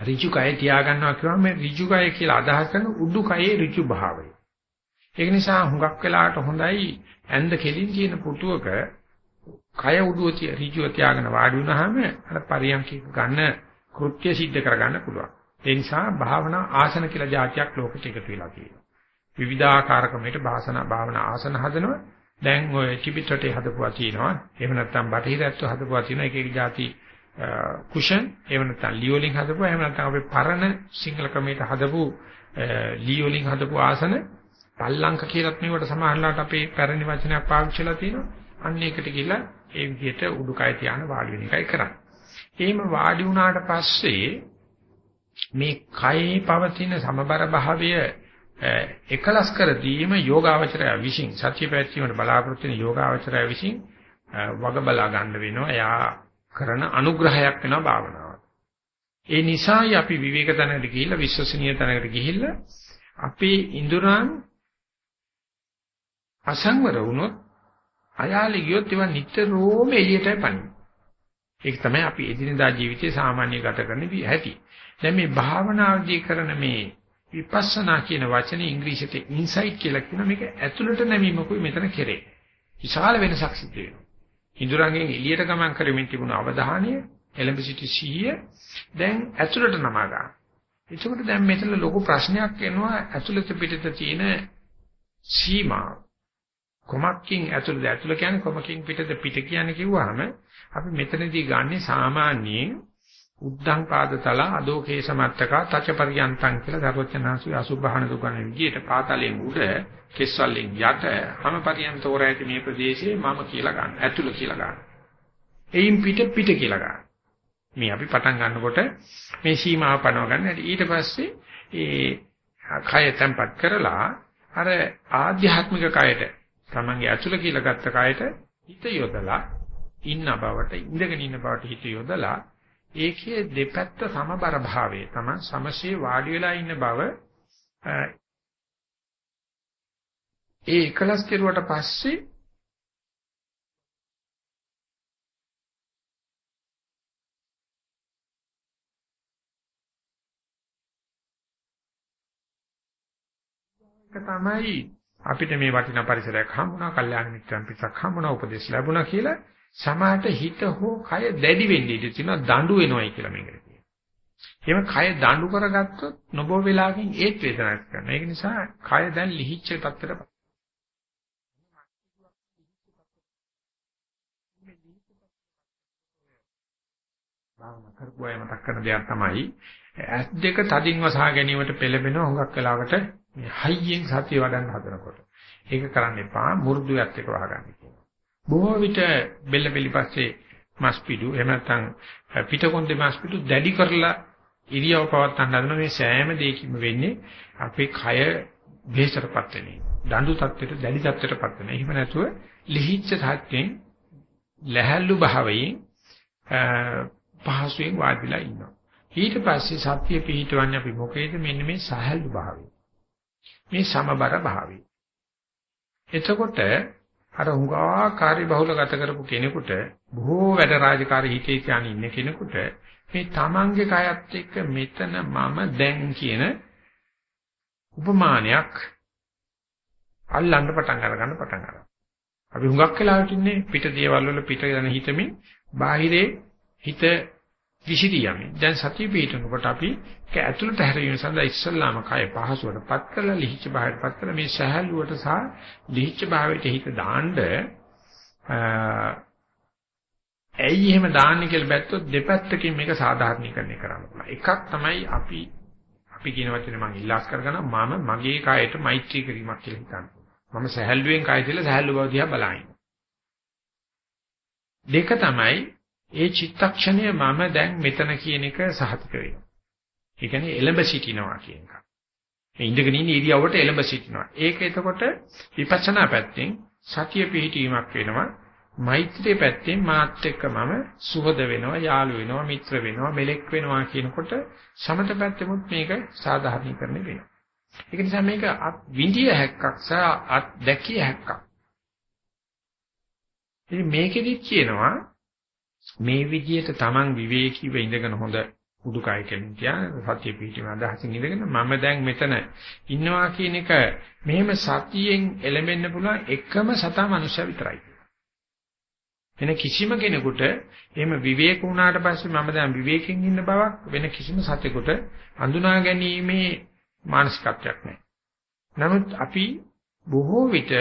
ඍජු කය තියාගන්නවා කියවම ඍජු කය කියලා අදහස් කරන උඩු කයේ ඍජු භාවය. ඒක නිසා හුඟක් වෙලාට හොඳයි ඇඳ කෙලින් තියෙන පුටුවක කය උඩුව ඍජුව තියාගෙන වාඩි වුණාම අර පරියන්කේ ගන්න කෘත්‍ය સિદ્ધ කරගන්න පුළුවන්. ඒ නිසා භාවනා ආසන කියලා જાතියක් ලෝකෙට එකතු වෙලා තියෙනවා. විවිධාකාර ක්‍රමයකට භාසනා භාවනා ආසන හදනවා. දැන් ඔය ත්‍රිපිටකයේ හදපුවා තියෙනවා. එහෙම නැත්නම් බටහිරත්ව හදපුවා තියෙනවා. එක එක જાති කුෂන් එහෙම නැත්නම් ලියෝලින් හදපුවා. එහෙම නැත්නම් අපේ පරණ සිංහල ක්‍රමයට හදපු ලියෝලින් හදපු ආසන පල්ලංක කියලාත් මේවට සමානලාට අපේ පැරණි වචනයක් පාවිච්චි කරලා තියෙනවා. අන්න ඒකට ගිහිල්ලා ඒ විදිහට උඩුකය තියාන වාඩි වෙන එකයි කරන්නේ. එහෙම වාඩි වුණාට පස්සේ මේ කයේ පවතින සමබර භාවය එකලස් කර දීම යෝගාවචරය විසින් සත්‍ය පැවැත්වීමට බලාපොරොත්තු වෙන යෝගාවචරය විසින් වග බලා ගන්න වෙනවා. එයා කරන අනුග්‍රහයක් වෙනවා භාවනාවට. ඒ නිසායි අපි විවේක තැනකට ගිහිල්ලා විශ්වසනීය තැනකට ගිහිල්ලා අපේ ඉඳුරන් අසංවර වුණොත් අයාලේ ගියොත් ඒවා නිතරම එළියටයි පනින්නේ. ඒක තමයි අපි එදිනදා ජීවිතයේ සාමාන්‍ය ගත කරන හැටි. දැන් මේ භාවනාවදී කරන මේ විපස්සනා කියන වචනේ ඉංග්‍රීසියට ඉන්සයිට් කියලා කියන මේක ඇතුළට නැමීමකුයි මෙතන කෙරේ. විශාල වෙනසක් සිද්ධ වෙනවා. ඉඳුරංගෙන් එළියට ගමන් කරමින් තිබුණු අවධානය එලඹ සිටි සිහිය දැන් ඇතුළට නමා ගන්න. එතකොට දැන් මෙතන ලොකු ප්‍රශ්නයක් එනවා ඇතුළත පිටත තියෙන සීමාව. කොමක්කින් ඇතුළද ඇතුළ කියන්නේ කොමකින් පිටද පිට කියන්නේ කිව්වහම අපි මෙතනදී ගන්නෙ සාමාන්‍යයෙන් උද්දං පාදතල අදෝකේ සමත්තක තච පරියන්තං කියලා දරවචනාසු අසුභහන දුකන විදියට පාතලයෙන් උඩ කෙස්වලින් යට හැම පරියන්ත හොරයිති මේ ප්‍රදේශයේ මම කියලා ගන්න ඇතුළ කියලා ගන්න. එයින් පිට පිට කියලා ගන්න. මේ අපි පටන් ගන්නකොට මේ සීමාව පනව ගන්න. ඊට පස්සේ ඒ කය තැම්පත් කරලා අර ආධ්‍යාත්මික කයට තමන්ගේ ඇතුළ කියලා ගත්ත කයට හිත යොදලා ඉන්න බවට ඉඳගෙන ඉන්න බවට හිත යොදලා ඒකේ දෙපැත්ත සමබර භාවයේ තමයි සමසේ වාඩි වෙලා ඉන්න බව ඒ එකලස් කෙරුවට පස්සේ තමයි අපිට මේ වටිනා පරිසරයක් හම්බුණා, කල්යාණ මිත්‍රයන් පිටක් හම්බුණා, උපදේශ ලැබුණා කියලා සමාහට හිත හෝ කය දැඩි වෙන්නේ ඉඳී තියෙනවා දඬු වෙනවයි කියලා මේකට කියනවා. එහෙම කය දඬු කරගත්තොත් නොබෝ වෙලාවකින් ඒත් වේදනාවක් කරනවා. ඒක නිසා කය දැන් ලිහිච්ච තත්ත්වයට භාවනා කරපු අය මතක් කරන දෙයක් තමයි ඇස් දෙක තදින් වසා ගැනීමට පෙළඹෙන හුඟක් වෙලාවට මේ හයියෙන් සතිය වඩන්න හදනකොට. ඒක කරන්න එපා මු르දුයත් එක වහගන්න කියනවා. බොහෝ විට බෙල්ල පිළිපස්සේ මස් පිඩු එහෙම නැත්නම් පිටකොන්දේ මස් පිඩු දැඩි කරලා ඉරියව පවත්තන්න හදන මේ සෑම දෙයකින්ම වෙන්නේ අපේ කය බේසරපත් වෙන්නේ. දඬු තත්ත්වයට දැඩි තත්ත්වයටපත් වෙනවා. එහෙම නැතුව ලිහිච්ඡ සත්‍යයෙන් ලැහැල්ලු භාවයෙන් පහසුවෙන් වාඩිලා ඉන්නවා. ඊට පස්සේ සත්‍ය පිහිටවන්නේ අපි මොකේද මෙන්න මේ සහැල්ලු භාවය. මේ සමබර භාවය. එතකොට අර හුඟා කාර්ය බහුල ගත කරපු කෙනෙකුට බොහෝ වැඩ රාජකාරී හිතේ තියාගෙන ඉන්න කෙනෙකුට මේ තමන්ගේ කයත් එක්ක මෙතන මම දැන් කියන උපමානයක් අල්ලන්න පටන් අරගන්න පටන් ගන්නවා. අපි හුඟක් වෙලාවට ඉන්නේ පිට දේවල් වල පිට යන හිතමින් බාහිරේ හිත විසිරී යමින් දැන් සතිය පිටනකොට අපි ඇතුළට හැරීම සඳහා ඉස්සල්ලාම කය පහසුවටපත් කරලා ලිහිච්ඡ භාවයටපත් කරලා මේ සහැල්ලුවට සහ ලිහිච්ඡ භාවයට හිත දාන්න ඇයි එහෙම දාන්නේ කියලා බැලුවොත් දෙපැත්තකින් මේක සාධාරණීකරණය කරන්න පුළුවන්. එකක් තමයි අපි අපි කියන වචනේ මම ඉල්ලාස් කරගන්න මම මගේ කයට මෛත්‍රී කිරීමක් කියලා හිතන්නේ. මම සහැල්ලුවෙන් කය කියලා සහැල්ලු බව දිහා බලන්නේ. දෙක තමයි ඒ චිත්තක්ෂණය මම දැන් මෙතන කියන එක සහතික වෙනවා. ඒ කියන්නේ එළඹ සිටිනවා කියන එක. මේ ඉඳගෙන ඉන්න ඉරියව්වට එළඹ සිටිනවා. ඒක එතකොට විපස්සනා පැත්තෙන් සතිය පිහිටීමක් වෙනවා. මෛත්‍රී පැත්තෙන් මාත් එක්ක මම සුහද වෙනවා, යාළු වෙනවා, මිත්‍ර වෙනවා, මෙලෙක් වෙනවා කියනකොට සමත පැත්තෙමුත් මේක සාධාරණීකරණය වෙනවා. ඒක නිසා මේක විඳිය හැක්කක් සහ අත් දැකිය හැක්කක්. ඉතින් මේකෙදි කියනවා මේ විදිහට Taman විවේකීව ඉඳගෙන හොඳ උඩුකය කෙලින් තියා සතිය පිටීම අදහසින් ඉඳගෙන මම දැන් මෙතන ඉන්නවා කියන එක මෙහෙම සතියෙන් එළඹෙන්න පුළුවන් එකම සතා මනුෂ්‍ය විතරයි. වෙන කිසිම කෙනෙකුට එහෙම විවේක වුණාට පස්සේ මම දැන් විවේකයෙන් ඉන්න බවක් වෙන කිසිම සතෙකුට හඳුනා ගැනීමේ මානසිකත්වයක් නැහැ. නමුත් අපි බොහෝ විට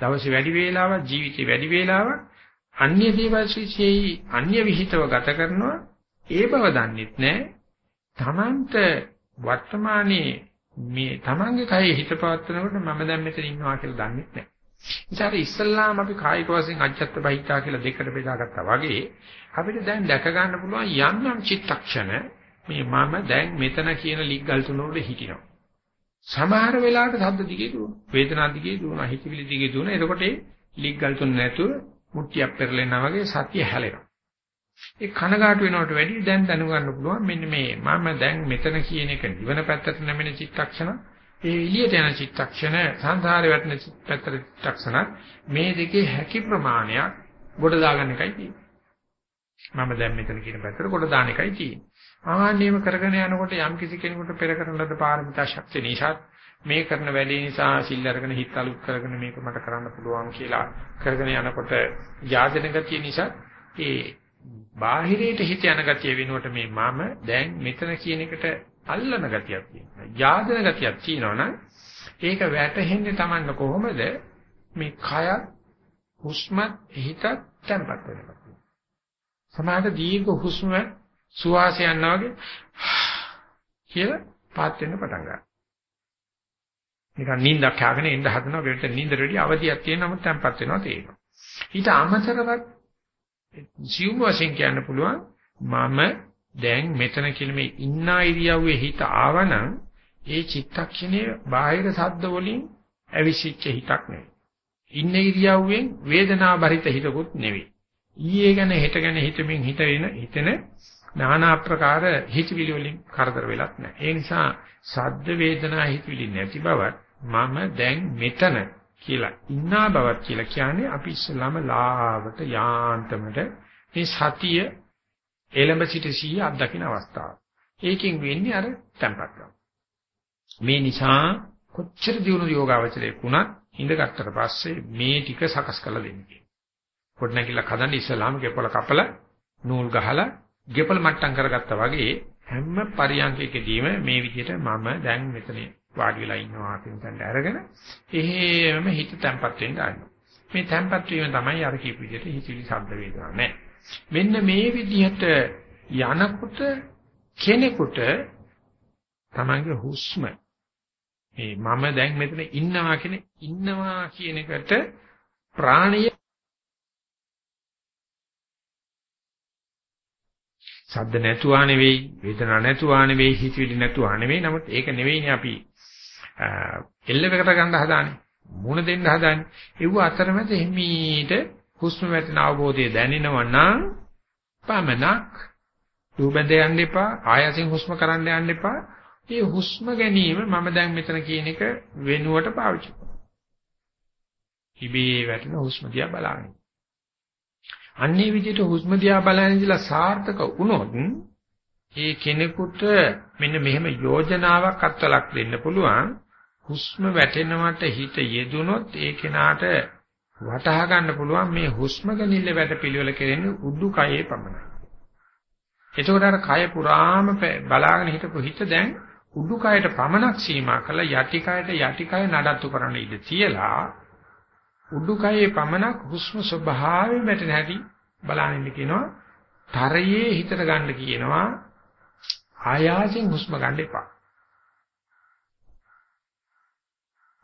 දවසේ වැඩි වේලාවක් ජීවිතේ වැඩි වේලාවක් අන්‍ය දේවල් විශ්ේයි අන්‍ය විහිතව ගත කරනවා ඒ බව දන්නෙත් නැහැ. තමන්ට වර්තමානයේ මේ තමන්ගේ කයේ හිත පවත්වනකොට මම දැන් මෙතන ඉන්නවා කියලා දන්නෙත් නැහැ. ඉතින් ඉස්සල්ලාම අපි කායික වශයෙන් අජත්ත බහිතා කියලා දෙකට බෙදාගත්තා වගේ අපිට දැන් දැක ගන්න පුළුවන් යම් යම් චිත්තක්ෂණ මේ මම දැන් මෙතන කියන ලිග්ගල් තුනවල හිටිනවා. සමහර වෙලාවට ශබ්ද දිගේ දුවන, වේදනා දිගේ දුවන, හිතවිලි දිගේ දුවන. එතකොට ඒ ලිග්ගල් තුන නැතුව මුට්ටියක් පෙරලෙනා වගේ සතිය හැලෙනවා. ඒ කනගාටු වෙනවට වැඩිය දැන් දැනගන්න පුළුවන් මෙන්න මේ මම දැන් මෙතන කියන එක නිවන පැත්තට නැමෙන චිත්තක්ෂණ ඒ එළියට යන චිත්තක්ෂණ සංසාරේ වැටෙන පැත්තට චිත්තක්ෂණ මේ දෙකේ හැකි ප්‍රමාණයක් ගොඩ දාගන්න එකයි තියෙන්නේ. මම දැන් මෙතන කියන පැත්තට ගොඩ දාන එකයි තියෙන්නේ. ආන්නේම කරගෙන යනකොට යම් කිසි කෙනෙකුට පෙර කරන ලද පාරමිතා ශක්තිය නිසා මේ කරන වැඩේ නිසා සිල් අරගෙන හිත අලුත් කරගෙන මේක මට කරන්න පුළුවන් කියලා කරගෙන යනකොට යාදෙන ගතිය නිසා ඒ බාහිරයට හිත යන ගතිය වෙනුවට මේ මම දැන් මෙතන කියන එකට අල්ලන ගතියක් තියෙනවා. යාදෙන ගතියක් තියෙනවනම් ඒක වැටහෙන්නේ Tamanne කොහොමද මේ කය හුස්ම හිත තැම්පත් වෙනවා. සමහරට දීර්ඝ හුස්ම සුවාසය යනවා වගේ කියලා පාත් වෙන්න පටන් ගන්නවා. නිකන් නිින්දක් ආගෙන ඉඳ හදනවා වෙලට නිින්දට වැඩි අවදියක් තියෙන නමුත් තැම්පත් වෙනවා තේරෙනවා. ඊට අමතරව සියුම් වශයෙන් කියන්න පුළුවන් මම දැන් මෙතන කියන මේ ඉන්න ඉරියව්වේ හිත ආවනම් ඒ චිත්තක්ෂණයේ බාහිර ශබ්ද වලින් ඇවිසිච්ච හිතක් නෙවෙයි. ඉන්න ඉරියව්වෙන් වේදනා බරිත හිතකුත් නෙවෙයි. ඊයේ ගැන හෙට ගැන හිතමින් හිත වෙන හිතන নানা ආකාර හිතවිලි වලින් කරදර වෙලක් නැහැ. ඒ නිසා සද්ද වේදනා හිතවිලි නැති බවත් මම දැන් මෙතන කියලා ඉන්නා බවක් කියලා කියන්නේ අපි ඉස්සලාම ලාවට යාන්තමට මේ සතිය එළඹ සිට සිහිය අත්දකින අවස්ථාව. ඒකෙන් වෙන්නේ අර tempatකම. මේ නිසා කොච්චර දියුණු යෝගාවචරයක් වුණත් ඉඳගත්තට පස්සේ මේ ටික සකස් කරලා දෙන්නේ. පොඩ්නකිලා හදන්න ඉස්සලාම ගෙපල කපලා නූල් ගහලා ගෙපල මට්ටම් කරගත්තා වගේ හැම පරියන්කයකදීම මේ විදිහට මම දැන් මෙතන වාඩි වෙලා ඉන්නවා කියන තැනට අරගෙන එහෙම හිත තැම්පත් වෙන්න ආනවා. මේ තැම්පත් වීම තමයි අර කියපු විදිහට හිතවිලි ශබ්ද වේදනා නැහැ. මෙන්න මේ විදිහට යනකොට කෙනෙකුට තමන්ගේ හුස්ම මේ මම දැන් මෙතන ඉන්නවා කියන ඉන්නවා කියන එකට ප්‍රාණය සද්ද නැතුවා නෙවෙයි වේදනා නැතුවා නෙවෙයි හිතවිලි නැතුවා නෙවෙයි නමුත් ඒක නෙවෙයිනේ අපි එල්ලෙකට ගන්න හදාන්නේ මුණ දෙන්න හදාන්නේ ඒව අතරමැද හිමීට හුස්ම වැටෙන අවබෝධය දැනෙනවා නම් පමනක් දුබඳ යන්න එපා ආයසින් හුස්ම කරන්න යන්න එපා මේ හුස්ම ගැනීම මම දැන් මෙතන කියන එක වෙනුවට පාවිච්චි කරනවා. ඉබේ වැටෙන හුස්ම දිහා බලන්න. අන්නේ විදිහට හුස්ම දිහා බලන ඉඳලා සාර්ථක වුණොත් ඒ කෙනෙකුට මෙන්න මෙහෙම යෝජනාවක් අත්වලක් දෙන්න පුළුවන්. හුස්ම වැටෙනවට හිත යෙදුනොත් ඒ කෙනාට වටහා ගන්න පුළුවන් මේ හුස්ම ගැනීම වැඩ පිළිවෙල කෙරෙන්නේ උඩුකයේ පමණයි. එතකොට අර කය පුරාම බලාගෙන හිටපු හිත දැන් උඩුකයට පමණක් සීමා කළා යටිකයට යටිකය නඩත්තු කරන්න ඉඩ තියලා උඩුකයේ පමණක් හුස්ම ස්වභාවයෙන් වැටෙන හැටි බලන්න කියනවා තරයේ හිතට ගන්න කියනවා ආයාසයෙන් හුස්ම ගන්න එපා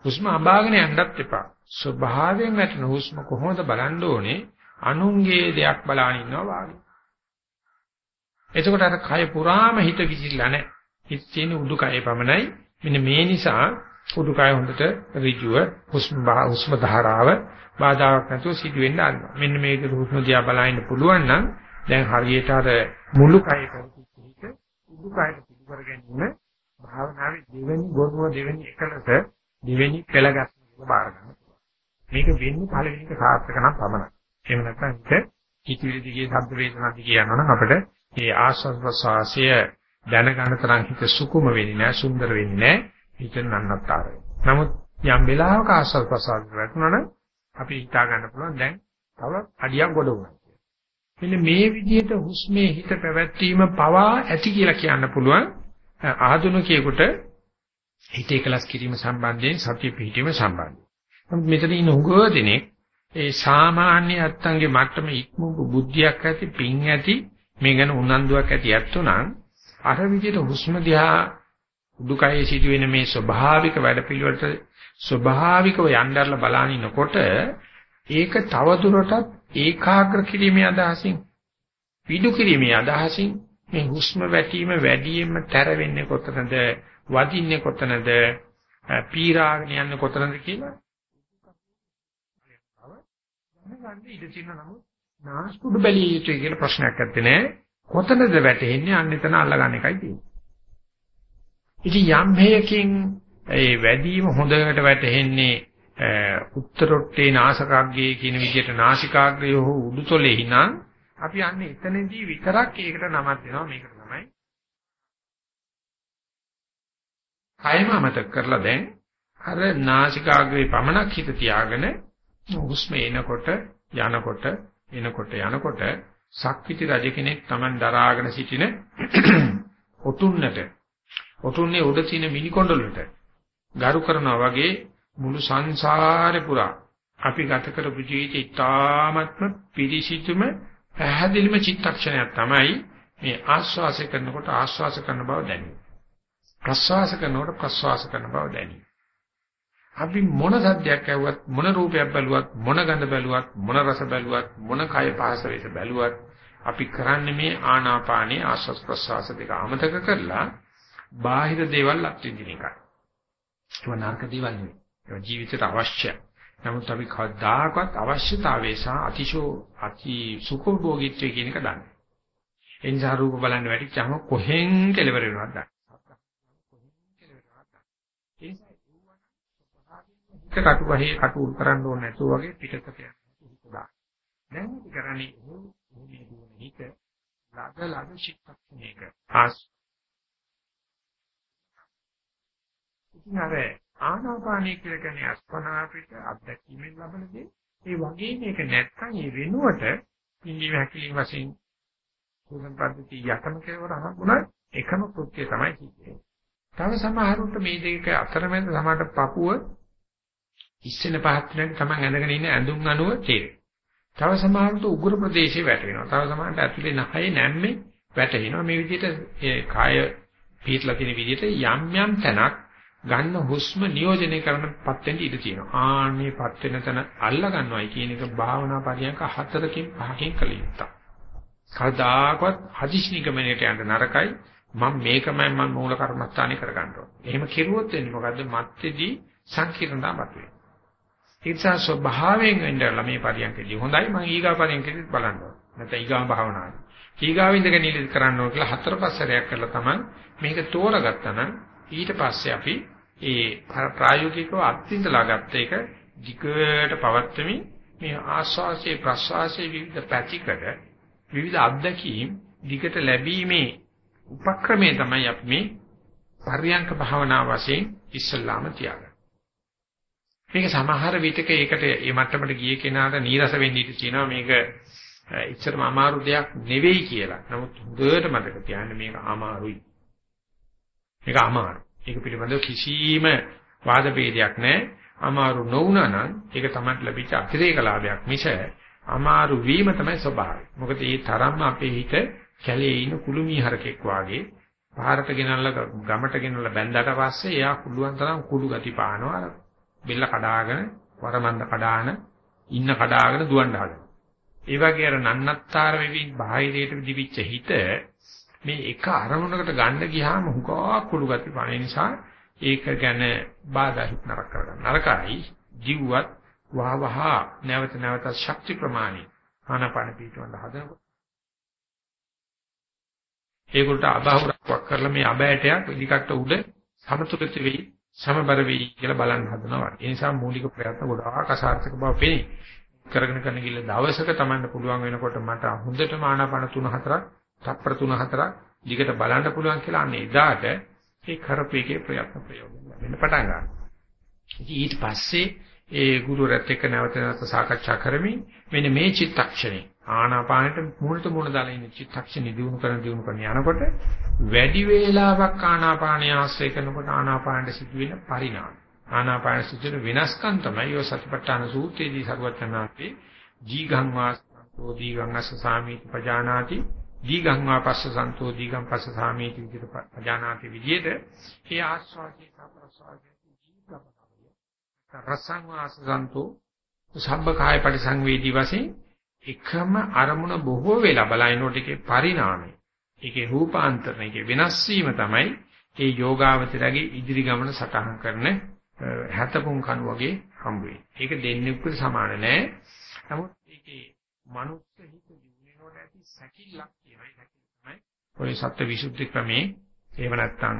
හුස්ම අඹාගෙන යන්නත් එපා ස්වභාවයෙන් වැටෙන හුස්ම කොහොමද බලන්න ඕනේ අනුන්ගේ දෙයක් බලාගෙන ඉන්නවා වාගේ එතකොට අර කය පුරාම හිත විසිරලා නැහැ හිත තියෙන උඩුකය පමණයි. මෙන්න මේ නිසා උඩුකය හොඳට ඍජුව හුස්ම හුස්ම ධාරාව බාධාවක් නැතුව සිදුවෙන්න ආරම්භ. මෙන්න මේක හුස්ම දිහා බලන්න පුළුවන් නම් දැන් හරියට අර මුළු කය කරකිට උඩුකයට පිටු කර ගැනීම භාවනාවේ දෙවෙනි ගොනුව දෙවෙනි එකලස දෙවෙනි පෙළගස්ම බාර ගන්න. මේක වෙන්නේ පළවෙනි එක සාර්ථක නම් පමණයි. එහෙම නැත්නම් හිත හිතවිලි දිගේ ශබ්ද වේදනා දිගේ යනවා නම් අපිට මේ ආස්වාද ප්‍රසවාසය දැනගන්න තරම් හිත සුකුම වෙන්නේ නැහැ, සුන්දර වෙන්නේ නැහැ, හිත නන්නත්තර නමුත් යම් වෙලාවක ආස්වාද ප්‍රසාද වැටුණා අපි හිතා ගන්න පුළුවන් දැන් තව අඩියක් ගොඩ වුණා. මෙන්න මේ විදිහට හුස්මේ හිත පැවැත්වීම පවා ඇති කියලා කියන්න පුළුවන් ආධුනිකයෙකුට හිත එකලස් කිරීම සම්බන්ධයෙන් සතිය පිහිටීම සම්බන්ධයි. නමුත් මෙතන ඉන්න උගව දෙනෙක් ඒ සාමාන්‍ය අත්තන්ගේ මට්ටම ඉක්මවපු බුද්ධියක් ඇති පිං ඇති මේ ගැන උනන්දුවක් ඇති ඇත්තොනම් අර විදිහට හුස්ම දිහා උඩුකයේ සිදුවෙන මේ ස්වභාවික වැඩපිළිවෙලට ස්වභාවිකව යnderලා බලනිනකොට ඒක තවදුරටත් ඒකාග්‍ර කිරීමේ අදහසින් විදු කිරීමේ අදහසින් මේ හුස්ම වැටීම වැඩියෙන්ම තැර වෙන්නේ කොතනද වදින්නේ කොතනද? පීරාගෙන යන්නේ කොතනද කියලා? දැනගන්න ඉඩ තියෙන නමුත් නාස්පුඩු බැලිය යුතුයි කියලා ප්‍රශ්නයක් නැත්තේ නෑ. කොතනද වැටෙන්නේ? අන්න එතන අල්ලගන්න එකයි තියෙන්නේ. ඉතින් යම් හේයකින් ඒ වැඩිම හොඳට වැටෙන්නේ උත්තරොට්ටේ නාසකාග්‍රයේ කියන විදිහට නාසිකාග්‍රය හෝ උඩුතොලේ හිනම් අපි අන්න එතනදී විතරක් ඒකට නමක් දෙනවා. මේකට තමයි. කයම අමතක කරලා දැන් අර නාසිකාග්‍රේ පමණක් හිත තියාගෙන හුස්ම එනකොට යනකොට එනකොට යනකොට සක්විති රජ කෙනෙක් Taman දරාගෙන සිටින ඔටුන්නට ඔටුන්නේ උඩ තියෙන මිනිකොණ්ඩලට ගරු කරනවා වගේ මුළු සංසාරේ පුරා අපි ගත කරපු ජීවිතය ඉතාමත්ම පිරිසිදුම පැහැදිලිම චිත්තක්ෂණයක් තමයි මේ ආස්වාස කරනකොට ආස්වාස කරන බව දැනෙන්නේ. ප්‍රස්වාස කරනකොට ප්‍රස්වාස කරන බව දැනෙන්නේ. අපි මොන සද්දයක් ඇහුවත් මොන රූපයක් බැලුවත් මොන ගඳ බැලුවත් මොන රස බැලුවත් මොන කය පහස වේස බැලුවත් අපි කරන්නේ මේ ආනාපානයේ ආස්වාස් ප්‍රස්වාස දෙක අමතක කරලා බාහිර දේවල් අත්විඳින එකයි. ඒක නරක දේවල් නෙවෙයි. ඒක ජීවිතයට අවශ්‍යයි. නමුත් අපි කවදාකවත් අවශ්‍යතාවය සහ අතිශෝ අති සුඛෝභෝගීත්වය කියන එක දන්නේ. ඒ නිසා රූප බලන්න වැටිච්චාම කොහෙන් කෙලවර වෙනවද දන්නේ. හිත කටු වහේ කටු උල් කරන්න ඕනේ නැතුව වගේ පිටතට යන හිත දාන්න. දැන් ඉති කරන්නේ මේ දුවන හිත ලද ලද චිත්තක්ෂණයක ආස් ඉතින් අර ආනාපානී කියලා කියන්නේ අස්පනා පිට අත්දැකීමෙන් ලබන දේ. ඒ වගේ මේක නැත්තම් ඒ වෙනුවට ඉන්දිය හැකිලින් වශයෙන් සූසන් පද්ධති යටම කෙරවර හම්බුණා එකම කෘත්‍යය තමයි කියන්නේ. තව සමහරුන්ට මේ දෙක අතරමැද සමහරට පපුව ඉස්සෙන පහත් වෙන තමන් ඇඳගෙන ඉන්න ඇඳුම් අනුව තේරෙනවා. තව සමහරට උගුරු ප්‍රදේශේ වැටෙනවා. තව සමහරට ඇතුලේ නහයේ නැම්මේ වැටෙනවා. මේ විදිහට ඒ කාය පීట్లా තියෙන විදිහට යම් යම් තැනක් ගන්න හුස්ම නියෝජනය කරනපත් වෙන්න ඉඩ තියෙනවා. ආන්නේ පත් වෙන තැන අල්ල ගන්නවයි කියන එක භාවනා පරියන්ක හතරකින් පහකින් කළ යුතුයි. කවදාකවත් හදිස්නිකමනයට යන්න නරකයි. මම මේකමයි මම මූල කර්මස්ථානේ කරගන්න ඕනේ. එහෙම කෙරුවොත් වෙන්නේ මොකද්ද? මත්තේදී සංකීර්ණතාවක් වෙනවා. ඒ නිසා ස්වභාවයෙන් වෙන්නලා මේ පරියන්කදී හොඳයි මම ඊගා පරියන්කදී බලන්න ඕනේ. නැත්නම් ඊගා භාවනාවයි. ඊගාව ඉඳගෙන ඉලි කරන්න ඕන කියලා හතර පහ සැරයක් කරලා තමයි මේක තෝරගත්තා නම් ඊට පස්සේ අපි ඒ ප්‍රායෝගිකව අත්විඳලා ගත්ත එක ධිකයට පවත්වමින් මේ ආස්වාසේ ප්‍රස්වාසේ විවිධ පැතිකඩ විවිධ අත්දැකීම් ධිකට ලැබීමේ උපක්‍රමයේ තමයි අපි මේ පර්යංක භාවනා වශයෙන් ඉස්සල්ලාම තියාගන්නේ. මේක සමහර විටක ඒකට මේ මට්ටමට ගිය කෙනාට නීරස වෙන්න ඉඩ තියෙනවා මේක එච්චරම අමාරු දෙයක් නෙවෙයි කියලා. නමුත් හොඳට මතක තියාගන්න මේක අමාරුයි. මේක අමාරු. ඒක පිළිබඳව කිසිම වාද ભેදයක් නැහැ. අමාරු නොවුනා නම් ඒක තමයි ලැබිච්ච අතිරේක ලාභයක් මිස අමාරු වීම තමයි ස්වභාවය. මොකද ඒ තරම්ම අපේ හිත කැලේ ඉන කුළුමී හරකෙක් වාගේ පාරට ගෙනල්ලා ගමට ගෙනල්ලා බැඳලා පස්සේ එයා කුළුවන් තරම් කුළු ගති පානවා. බෙල්ල කඩාගෙන වරමන්ද කඩාන ඉන්න කඩාගෙන දුවන්න හදනවා. ඒ වගේ අර නන්නත්තර වෙවි බාහිරයට දිවිච්ච හිත මේ එක අරමුණකට ගන්න ගියාම හුඟා කුළු ගති පණ නිසා ඒක ගැන බාධා හිත නරක කරගන්න. නරකයි ජීවත් වහවහ නැවත නැවත ශක්ති ප්‍රමාණි ආනපන පිටවන්න හදනකොට ඒකට අබහුරක් කරලා මේ අබෑටයක් ඉදිකට උඩ සමතුලිත වෙයි සමබර වෙයි කියලා බලන්න හදනවා. ඒ නිසා මූලික ප්‍රයත්න ගොඩාක් අසාර්ථක බව පෙනේ. කරගෙන කරන ගිල්ල දවසක තමන්න පුළුවන් වෙනකොට මට හොඳටම ආනාපාන 3-4ක්, තප්පර 3-4ක් දිගට බලන්න පුළුවන් කියලා අන්න එදාට ඒ කරපේකේ ප්‍රයත්න ප්‍රයෝගයෙන් වෙන්න පටන් ගන්නවා. ඊට පස්සේ ඒ ගුරුවරයාත් එක්ක නැවත නැවත සාකච්ඡා කරමින් මෙන්න මේ චිත්තක්ෂණේ ආනාපානෙට මුලට මුල දාලා ඉන්න චිත්තක්ෂණේ දිනු කරන දිනු කරන යනකොට වැඩි වේලාවක් ආනාපානය ආශ්‍රය කරනකොට ආනාපානට සිදුවෙන පරිණාමය ආනාපාන සුද්ධින වෙනස්කම් තමයි ඔය සතිපට්ඨාන සූත්‍රයේදී සරුවචනාපේ දීඝං වාසන්තෝ දීඝං අස්ස සාමීති පජානාති දීඝං වාපස්ස සන්තෝ දීඝං පස්ස සාමීති විදිහට පජානාති විදිහට ඒ ආස්වාදී සප්‍රසාදී දීඝං රසං වාසන්තෝ සබ්බ කාය පරිසංවේදී වශයෙන් එකම අරමුණ බොහෝ වෙලා බලනකොට ඒකේ පරිණාමය ඒකේ රූපාන්තරණය ඒකේ වෙනස් වීම තමයි ඒ යෝගාවචරගේ ඉදිරි ගමන සටහන් කරන හැතපොන් කණු වගේ හම්බ වෙන්නේ. ඒක දෙන්නෙකුට සමාන නෑ. නමුත් ඒකේ මනුස්ස හිත දිනුනේනොට ඇති සැකිල්ලක් කියනයි සැකිල්ල තමයි. ඔය සත්‍ය විසුද්ධි ක්‍රමේ එහෙම නැත්නම්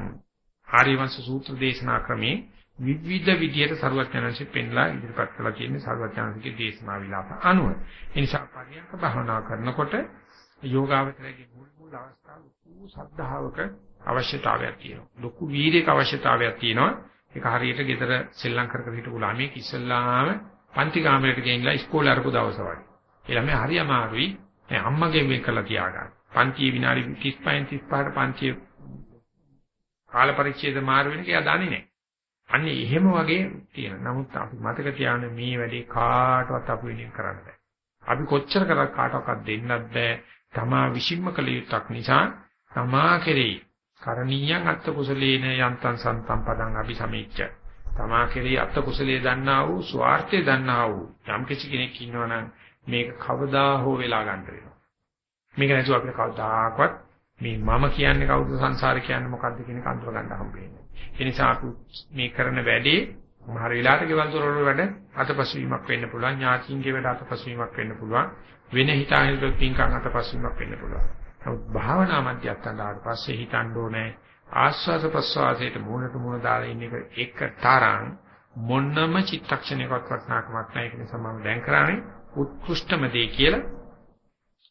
ආර්යවංශ සූත්‍ර දේශනා ක්‍රමේ විවිධ විදියට සරුවචනංශෙ පෙන්ලා ඉදිරිපත් කළා කියන්නේ සරුවචනංශගේ දේශනා විලාප අනුව. ඒ නිසා පරියන්ක භාවනා කරනකොට යෝගාවචරයේ මුල් මුල් අවස්ථාව ලොකු සද්ධාවක අවශ්‍යතාවයක් තියෙනවා. ලොකු වීර්යක අවශ්‍යතාවයක් තියෙනවා. ඒක හරියට ගෙදර සෙල්ලම් කර කර හිටපු ළමයෙක් ඉස්සල්ලාම පන්ති කාමරයට ගෙනිලා ඉස්කෝලේ අරපු දවස වගේ. ඒ ළමයා හරි අමාරුයි. දැන් අම්මගේ මේක කරලා තියාගන්න. පන්තියේ විනාඩි 35 35ට පන්තියේ කාල පරිච්ඡේද මාරු වෙන කියා දන්නේ නැහැ. අන්නේ එහෙම වගේ තියෙන. නමුත් අපි මතක තියාගන්න මේ වැඩේ කාටවත් අපි වෙනින් කරන්න බෑ. අපි කොච්චර කරත් කාටවත් දෙන්නත් බෑ. තමා විසින්ම කළ යුත්තක් නිසා තමා කෙරෙහි කරණීයන් අත්ත කුසලේන යන්තං සන්තම් පදං අපි සමීච්ඡ. තමා කෙරෙහි අත්ත කුසලයේ දන්නා වූ ස්වార్థය දන්නා වූ යම් කිසි කෙනෙක් ඉන්නවනම් මේක කවදා හෝ වෙලා ගන්න වෙනවා. මේක නැතුව අපිට කවදාකවත් මේ මම කියන්නේ කවුද සංසාරේ කියන්නේ මොකද්ද කියන කන්දර ගන්න හම්බෙන්නේ. ඒ නිසා අපි මේ කරන වැඩේ මහර වෙලාවට ගෙවල් දොරවල් වැඩ අතපසුවීමක් වෙන්න පුළුවන් ඥාතියින්ගේ වැඩ අතපසුවීමක් වෙන්න පුළුවන් වෙන හිතාගෙන පින්කම් අතපසුවීමක් වෙන්න පුළුවන් නමුත් භාවනා මධ්‍යස්ථානට ආවට පස්සේ හිතන්න ඕනේ ආස්වාද ප්‍රසවාසයට මූණට මූණ දාලා ඉන්න එක එක තරම් මොන්නම චිත්තක්ෂණයකවත් වටනාකමක් නැහැ ඒක නිසා මම දැන් කරන්නේ උත්කෘෂ්ඨම දේ කියලා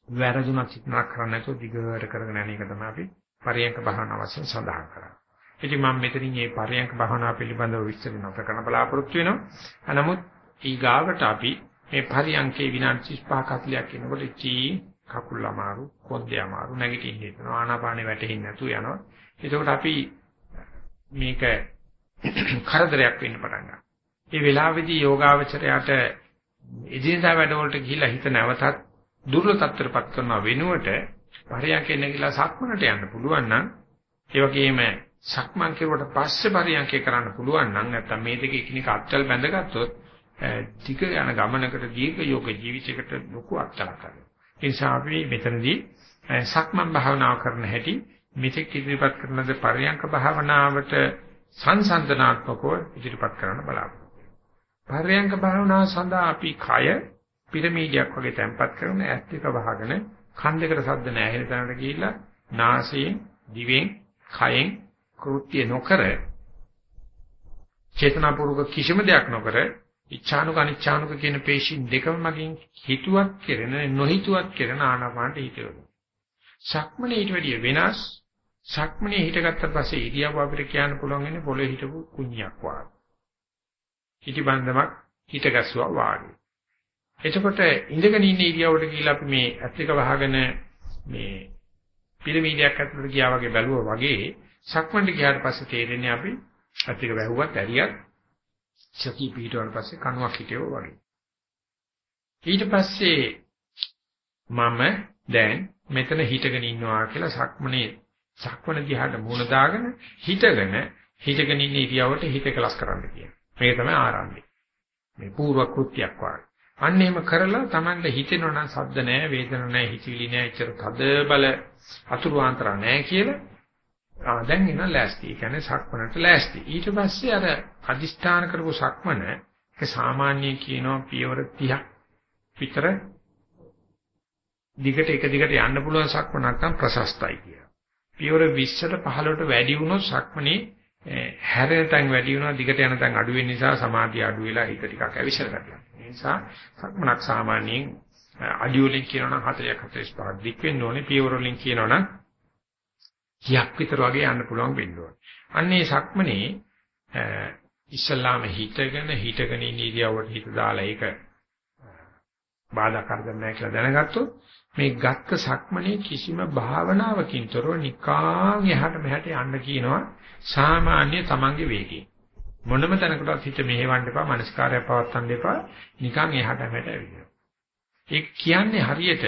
වැරදුනක් චිත්තනා කරන්න නැතුව දිගට කරගෙන යන එක තමයි අපි පරියන්ක භාවනා වශයෙන් සඳහන් කරන්නේ. ඉතින් මම මෙතනින් මේ පරයන්ක භාවනාව පිළිබඳව විස්තර නැවත කරන්න බලාපොරොත්තු වෙනවා. නමුත් ඊගාවට අපි මේ පරියන්කේ විනාඩි 35 40ක් ඉන්නකොට චී කකුල් අමාරු, කොන්දේ අමාරු නැගිටින්න හිතනවා. ආනාපානෙ වැටෙන්නේ නැතුව යනවා. එතකොට අපි මේක කරදරයක් වෙන්න පටන් ගන්නවා. මේ වෙලාවේදී යෝගාවචරයට එදිනදා වැඩවලට ගිහිල්ලා හිත නැවතත් දුර්වල තත්ත්වයටපත් කරන වෙනුවට පරියන්කේ නැගිලා සක්මනට යන්න පුළුවන් නම් ඒ වගේම සක්මන් කෙරුවට පස්සේ පරියන්කේ කරන්න පුළුවන් නම් නැත්නම් මේ දෙක එකිනෙක අත්වල බැඳගත්තොත් ටික යන ගමනකට දීර්ඝ යෝග ජීවිතයකට ලොකු අත්ලක් කරනවා. ඒ නිසා අපි මෙතනදී සක්මන් භාවනාව කරන හැටි මෙතෙක් ඉදිරිපත් කරන ද පරියන්ක භාවනාවට සංසන්දනාත්මකව ඉදිරිපත් කරන්න බලාපොරොත්තු පරියන්ක භාවනාව සඳහා අපි කය පිරමීඩයක් වගේ තැම්පත් කරන ඇස් දෙක වහගෙන කන් දෙකට සද්ද නැහැ එහෙම තැනකට ගිහිල්ලා නාසයෙන් දිවෙන් කයෙන් කෘත්‍ය නොකර චේතනාපූර්වක කිසිම දෙයක් නොකර ඉච්ඡානුක අනිච්ඡානුක කියන පේශින් දෙකම මගින් හිතුවත් කෙරෙන නොහිතුවත් කෙරෙන ආනාපානට හිතවලු. සක්මනේ ඊට වැඩිය වෙනස්. සක්මනේ හිටගත්ත පස්සේ ඉරියව්ව අපිට කියන්න පුළුවන් වෙන්නේ පොළොවේ හිටපු කුණ්‍යක් වාගේ. හිටිබන්දමක් හිටගස්සුවා වාගේ. එතකොට ඉඳගෙන ඉන්න ඉරියව්වට ගිහිල්ලා අපි මේ ඇස් එක වහගෙන මේ පිරමීඩයක් ඇතුළට ගියා වගේ බැලුවා වගේ සක්මන්ට ගියාට පස්සේ තේරෙන්නේ අපි ඇස් එක වැහුවත් ඇරියත් සතිය පිටවල පස්සේ කණුවක් හිටියෝ වගේ. ඊට පස්සේ මම දැන් මෙතන හිටගෙන ඉන්නවා කියලා සක්මනේ සක්මන දිහාට මූණ දාගෙන හිටගෙන හිටගෙන ඉන්න ඉරියවට හිත කලස් කරන්න කියන. මේක තමයි ආරම්භය. මේ පූර්ව කෘත්‍යයක් වගේ. අන්න එහෙම කරලා Tamanda හිතෙනවා නම් සද්ද නැහැ, වේදන නැහැ, හිතවිලි නැහැ, එච්චර තද බල අතුරු ආන්තර නැහැ කියලා ආ දැන් එන ලෑස්ති. ඒ කියන්නේ සක්මනට ලෑස්ති. ඊට පස්සේ අර අදිස්ථාන කරපු සක්මන ඒ සාමාන්‍ය කියනවා පියවර 30ක් විතර දිගට එක දිගට යන්න පුළුවන් සක්මනක් නම් ප්‍රශස්තයි කියලා. පියවර 20ට 15ට වැඩි වුණොත් සක්මනේ හැරෙන තැන් වැඩි වෙනවා දිගට යන තැන් අඩු වෙන නිසා සමාධිය අඩු වෙලා හිත ටිකක් ඇවිස්සලා ගන්නවා. ඒ නිසා සක්මනක් සාමාන්‍යයෙන් අඩි වලින් කියනවා නම් 40ක් 45ක් දික් වෙන්න ඕනේ පියවර වලින් කියනවා නම් කියක් විතර වගේ යන්න පුළුවන් වෙන්න ඕනේ. අන්නේ සක්මනේ ඉස්සල්ලාම හිතගෙන හිතගෙන ඉන්න ඉරියව්වට හිත දාලා ඒක බාධා කරගන්න නැහැ කියලා දැනගත්තොත් මේ ගත්ත සක්මනේ කිසිම භාවනාවකින් තොරව නිකාන් එහාට මෙහාට යන්න කියනවා සාමාන්‍ය තමන්ගේ වේගයෙන්. මොනම තැනකටවත් හිත මෙහෙවන්න එපා, මනස්කාරය පවත්වන්න එපා, නිකන් එහාට මෙහාට ඇවිදිනවා. ඒක කියන්නේ හරියට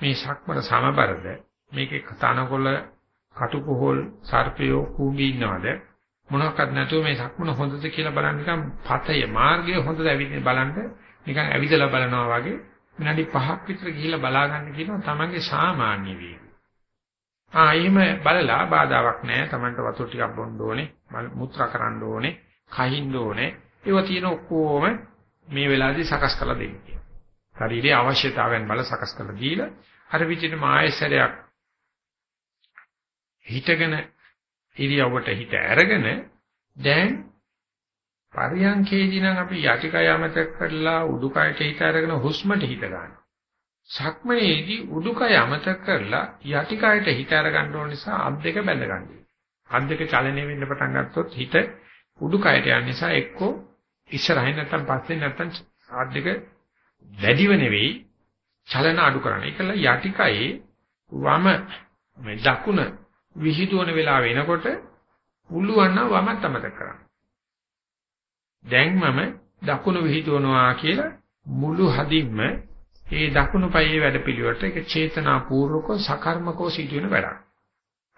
මේ සක්මන සමබරද මේකේ කතානකොළ කටුකොහල් සර්පයෝ කූඹි ඉන්නවද මොනවාක්වත් නැතුව මේ සක්මන හොඳද කියලා බලන්න නිකන් පතය මාර්ගය හොඳද ඇවිදින්න බලන්න නිකන් ඇවිදලා බලනවා වගේ විනාඩි 5ක් විතර ගිහිල්ලා බලා ගන්න කියනවා තමන්ගේ සාමාන්‍ය වේගය. ආ එහෙම බලලා බාධාවක් නැහැ. තමන්ට වතුර ටිකක් බොන්න ඕනේ, මුත්‍රා කරන්න ඕනේ, කහින්න ඕනේ. ඒව තියෙන ඔක්කොම මේ වෙලාවේදී සකස් කරලා දෙන්න කියනවා. ශරීරයේ අවශ්‍යතාවයන් බල සකස් කරලා දීලා අර විදිහට මායසරයක් හිතගෙන ඉරියව්වට හිත අරගෙන දැන් පරියන්කේදී නම් අපි යටිකය අමතක කරලා උඩුකයට හිත අරගෙන හුස්මට හිත ගන්නවා. සක්මනේදී උඩුකය අමතක කරලා යටිකයට හිත අරගන්න ඕන නිසා අත් දෙක බැඳ ගන්නවා. අත් දෙක චලනය වෙන්න පටන් ගත්තොත් හිත උඩුකයට යන නිසා එක්කෝ ඉස්සරහින් නැත්තම් පස්සෙන් නැත්තම් අත් දෙක වැඩිව නෙවෙයි චලන අඩු කරන්න. ඒකල යටිකයේ වම මේ දකුණ විහිදුවන වෙලාව එනකොට පුළුවන් නම් වමත් අමතක කරන්න. දැන් මම දකුණු විහිදුවනවා කියලා මුළු හදින්ම ඒ දකුණු පායේ වැඩපිළිවෙලට ඒක චේතනාපූර්වකව සකර්මකව සිදුවෙන වැඩක්.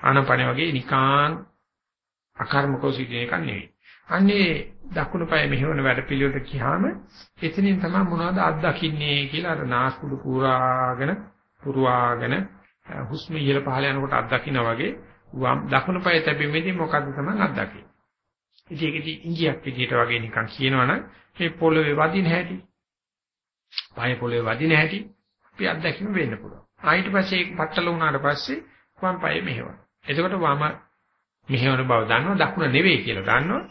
ආනපන වගේ නිකාන් අකර්මකව සිදුවෙන එකක් නෙවෙයි. අන්නේ දකුණු පායේ මෙහෙවන වැඩපිළිවෙලට ගියාම එතනින් තමයි මොනවද අත්දකින්නේ කියලා අර නාස්පුඩු පුරාගෙන පුරවාගෙන හුස්ම ඉහළ පහළ යනකොට අත්දකිනා වගේ වම් දකුණු පාය තැබීමේදී මොකද්ද තමයි අත්දකින්නේ. ඉතින් ඒකදී ඉංගියක් විදියට වගේ නිකන් කියනවනම් මේ පොළවේ වදින හැටි, පාය පොළවේ වදින හැටි අපි අත්දැකීම වෙන්න පුළුවන්. ආයෙත් පස්සේ ඒක පట్టල වුණාට පස්සේ වම් පාය මෙහෙවන. එතකොට වම මෙහෙවන බව දන්නවා දකුණ නෙවෙයි කියලා දන්නවා.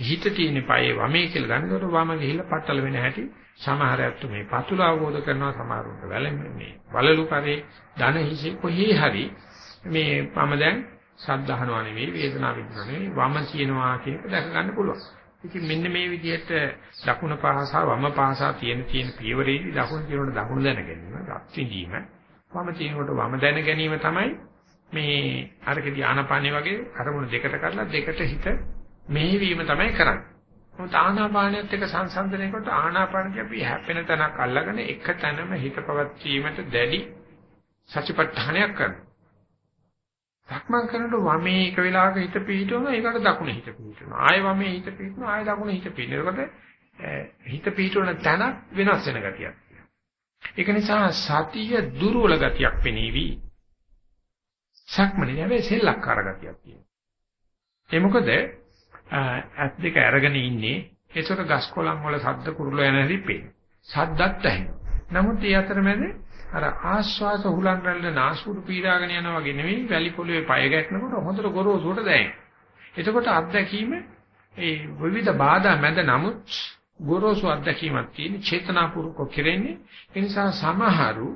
හිත තියෙන පායේ වමේ කියලා දන්නකොට වම ගිහිල්ලා පట్టල වෙන හැටි සමහර අයත් මේ පතුල අවබෝධ කරනවා සමහරුන්ට වැලෙන්නේ මේ වලලු කරේ ධන හිසේ කොහේ හරි මේ මම දැන් සද්ධාහනවා නෙවෙයි වේදනාව විඳිනවා නෙවෙයි වම කියනවා කියන එක දැක ගන්න පුළුවන්. ඉතින් මෙන්න මේ විදිහට දකුණ පහසා වම පහසා තියෙන තියෙන පියවරේදී දකුණ කියනකොට දකුණ දැන ගැනීම, දක්ෂින්දීම, වම කියනකොට වම දැන ගැනීම තමයි මේ අරකදී ආනාපානිය වගේ අරමුණු දෙකට කරලා දෙකට හිත මෙහෙවීම තමයි කරන්නේ. මොකද ආනාපානියත් එක්ක සංසන්දනය කොට ආනාපානිය අපි හැපෙන තැනක් අල්ලගෙන එක තැනම හිත පවත්වීමට දැඩි සතිපට්ඨානයක් කරනවා. සක්මන් කරනකොට වමේ එක වෙලාවක හිත පිහිටවනවා ඒකට දකුණේ හිත පිහිටවනවා. ආයෙ වමේ හිත පිහිටවනවා ආයෙ දකුණේ හිත පිහිටවනකොට හිත පිහිටවන තැන වෙනස් වෙන ගතියක්. ඒක නිසා සතිය දුර්වල ගතියක් පෙනීවි. සක්මනේ හැබැයි සෙල්ලක්කාර ගතියක් තියෙනවා. ඒ මොකද ඇත් දෙක අරගෙන ඉන්නේ ඒසොර ගස් කොළන් වල සද්ද කුරුළු යන හැටි පේනවා. සද්දත් ඇහෙනවා. නමුත් ඒ අතරමැද අර ආශ්වාස හුලං රැල්ල නාසුඩු පීඩාගෙන යනවා වගේ නෙවෙයි වැලි පොළවේ පය ගැටෙනකොට හොඳට ගොරෝසුට දැනෙනවා. එතකොට අත්දැකීම ඒ විවිධ බාධා මැද නමුත් ගොරෝසු අත්දැකීමක් තියෙන චේතනාපූර්වක කෙරෙන්නේ ඒ නිසා සමහරු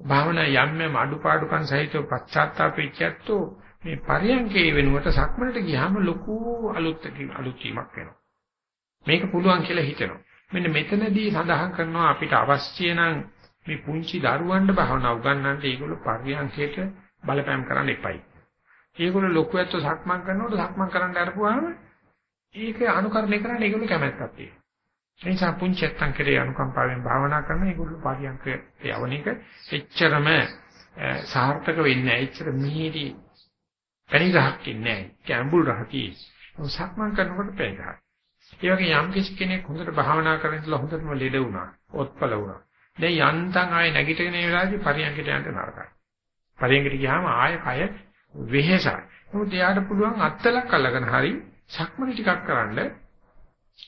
භාවනා යම් යම් අඩුපාඩුකම් සහිතව පශ්චාත්තාපෙච්චත්තෝ මේ පරියන්කේ වෙනුවට සක්මනට ගියාම ලොකු අලුත් අලුත් වීමක් වෙනවා. මේක පුළුවන් කියලා හිතෙනවා. මෙන්න මෙතනදී සඳහන් කරනවා අපිට අවශ්‍ය නම් මේ පුංචි දරුවන්ට භාවනා උගන්වන්නට ඒගොල්ලෝ පරියන්කේට බලපෑම් කරන්න එපයි. ඒගොල්ලෝ ලොකු ඇත්තෝ සක්මන් කරනකොට සක්මන් කරන්න අරපුවාම ඒක අනුකරණය කරන්න ඒගොල්ලෝ කැමැත්තක් තියෙනවා. ඒ නිසා පුංචි ඇත්තන් කෙරේ අනුකම්පාවෙන් භාවනා කරන ඒගොල්ලෝ පරියන්කේ යවන එක එච්චරම සාර්ථක වෙන්නේ නැහැ. එච්චර මිහිරි පැණි ගහක් ඉන්නේ නැහැ. කැඹුල් රහකී. සක්මන් කරනකොට පැණි ගහක්. ඒ වගේ යම් කිසි කෙනෙක් හොඳට භාවනා කරන ඉතලා හොඳටම ලෙඩ වුණා, ඔත්පල වුණා. දැන් යන්තම් ආයේ නැගිටගෙන ඒ වෙලාවේදී පරියන්කට යන්න නරකයි. පරියන්කට ගියාම ආයේ කය වෙහෙසයි. මොකද එයාට පුළුවන් අත්තලක් අල්ලගෙන හරි සක්මන ටිකක් කරන්න.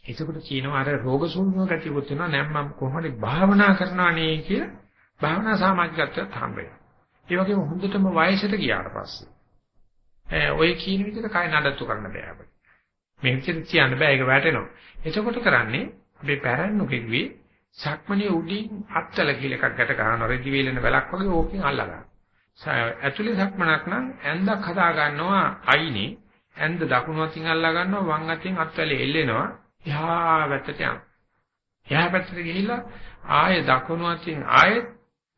එතකොට කියනවා අර රෝග ශූන්‍ය ගතියකුත් වෙනවා නැම් මම කොහොමද භාවනා කරනවා නේ කියලා භාවනා සමාජිකත්වයට හම්බ වෙනවා. ඒ වගේම හොඳටම වයසට ගියාට පස්සේ ඔය කියන විදිහට කය නඩත්තු කරන්න බෑ අපිට. මේ විදිහට කියන්න බෑ ඒක වැටෙනවා. එතකොට කරන්නේ අපි පැරණු කෙරුවේ සක්මණේ උඩින් අත්තල කියලා එකක් ගැට ගන්නවා රෙදි වේලෙන වැලක් වගේ ඕකෙන් අල්ලා ගන්න. ඇතුලේ සක්මනක් නම් ඇඳක් හදා ගන්නවා අයිනේ ඇඳ දකුණු අතින් අල්ලා ගන්නවා වම් අතින් අත්වලේ එල්ලෙනවා එහා පැත්තට යනවා. එහා පැත්තට ගිහිල්ලා ආයේ දකුණු අතින් ආයෙත්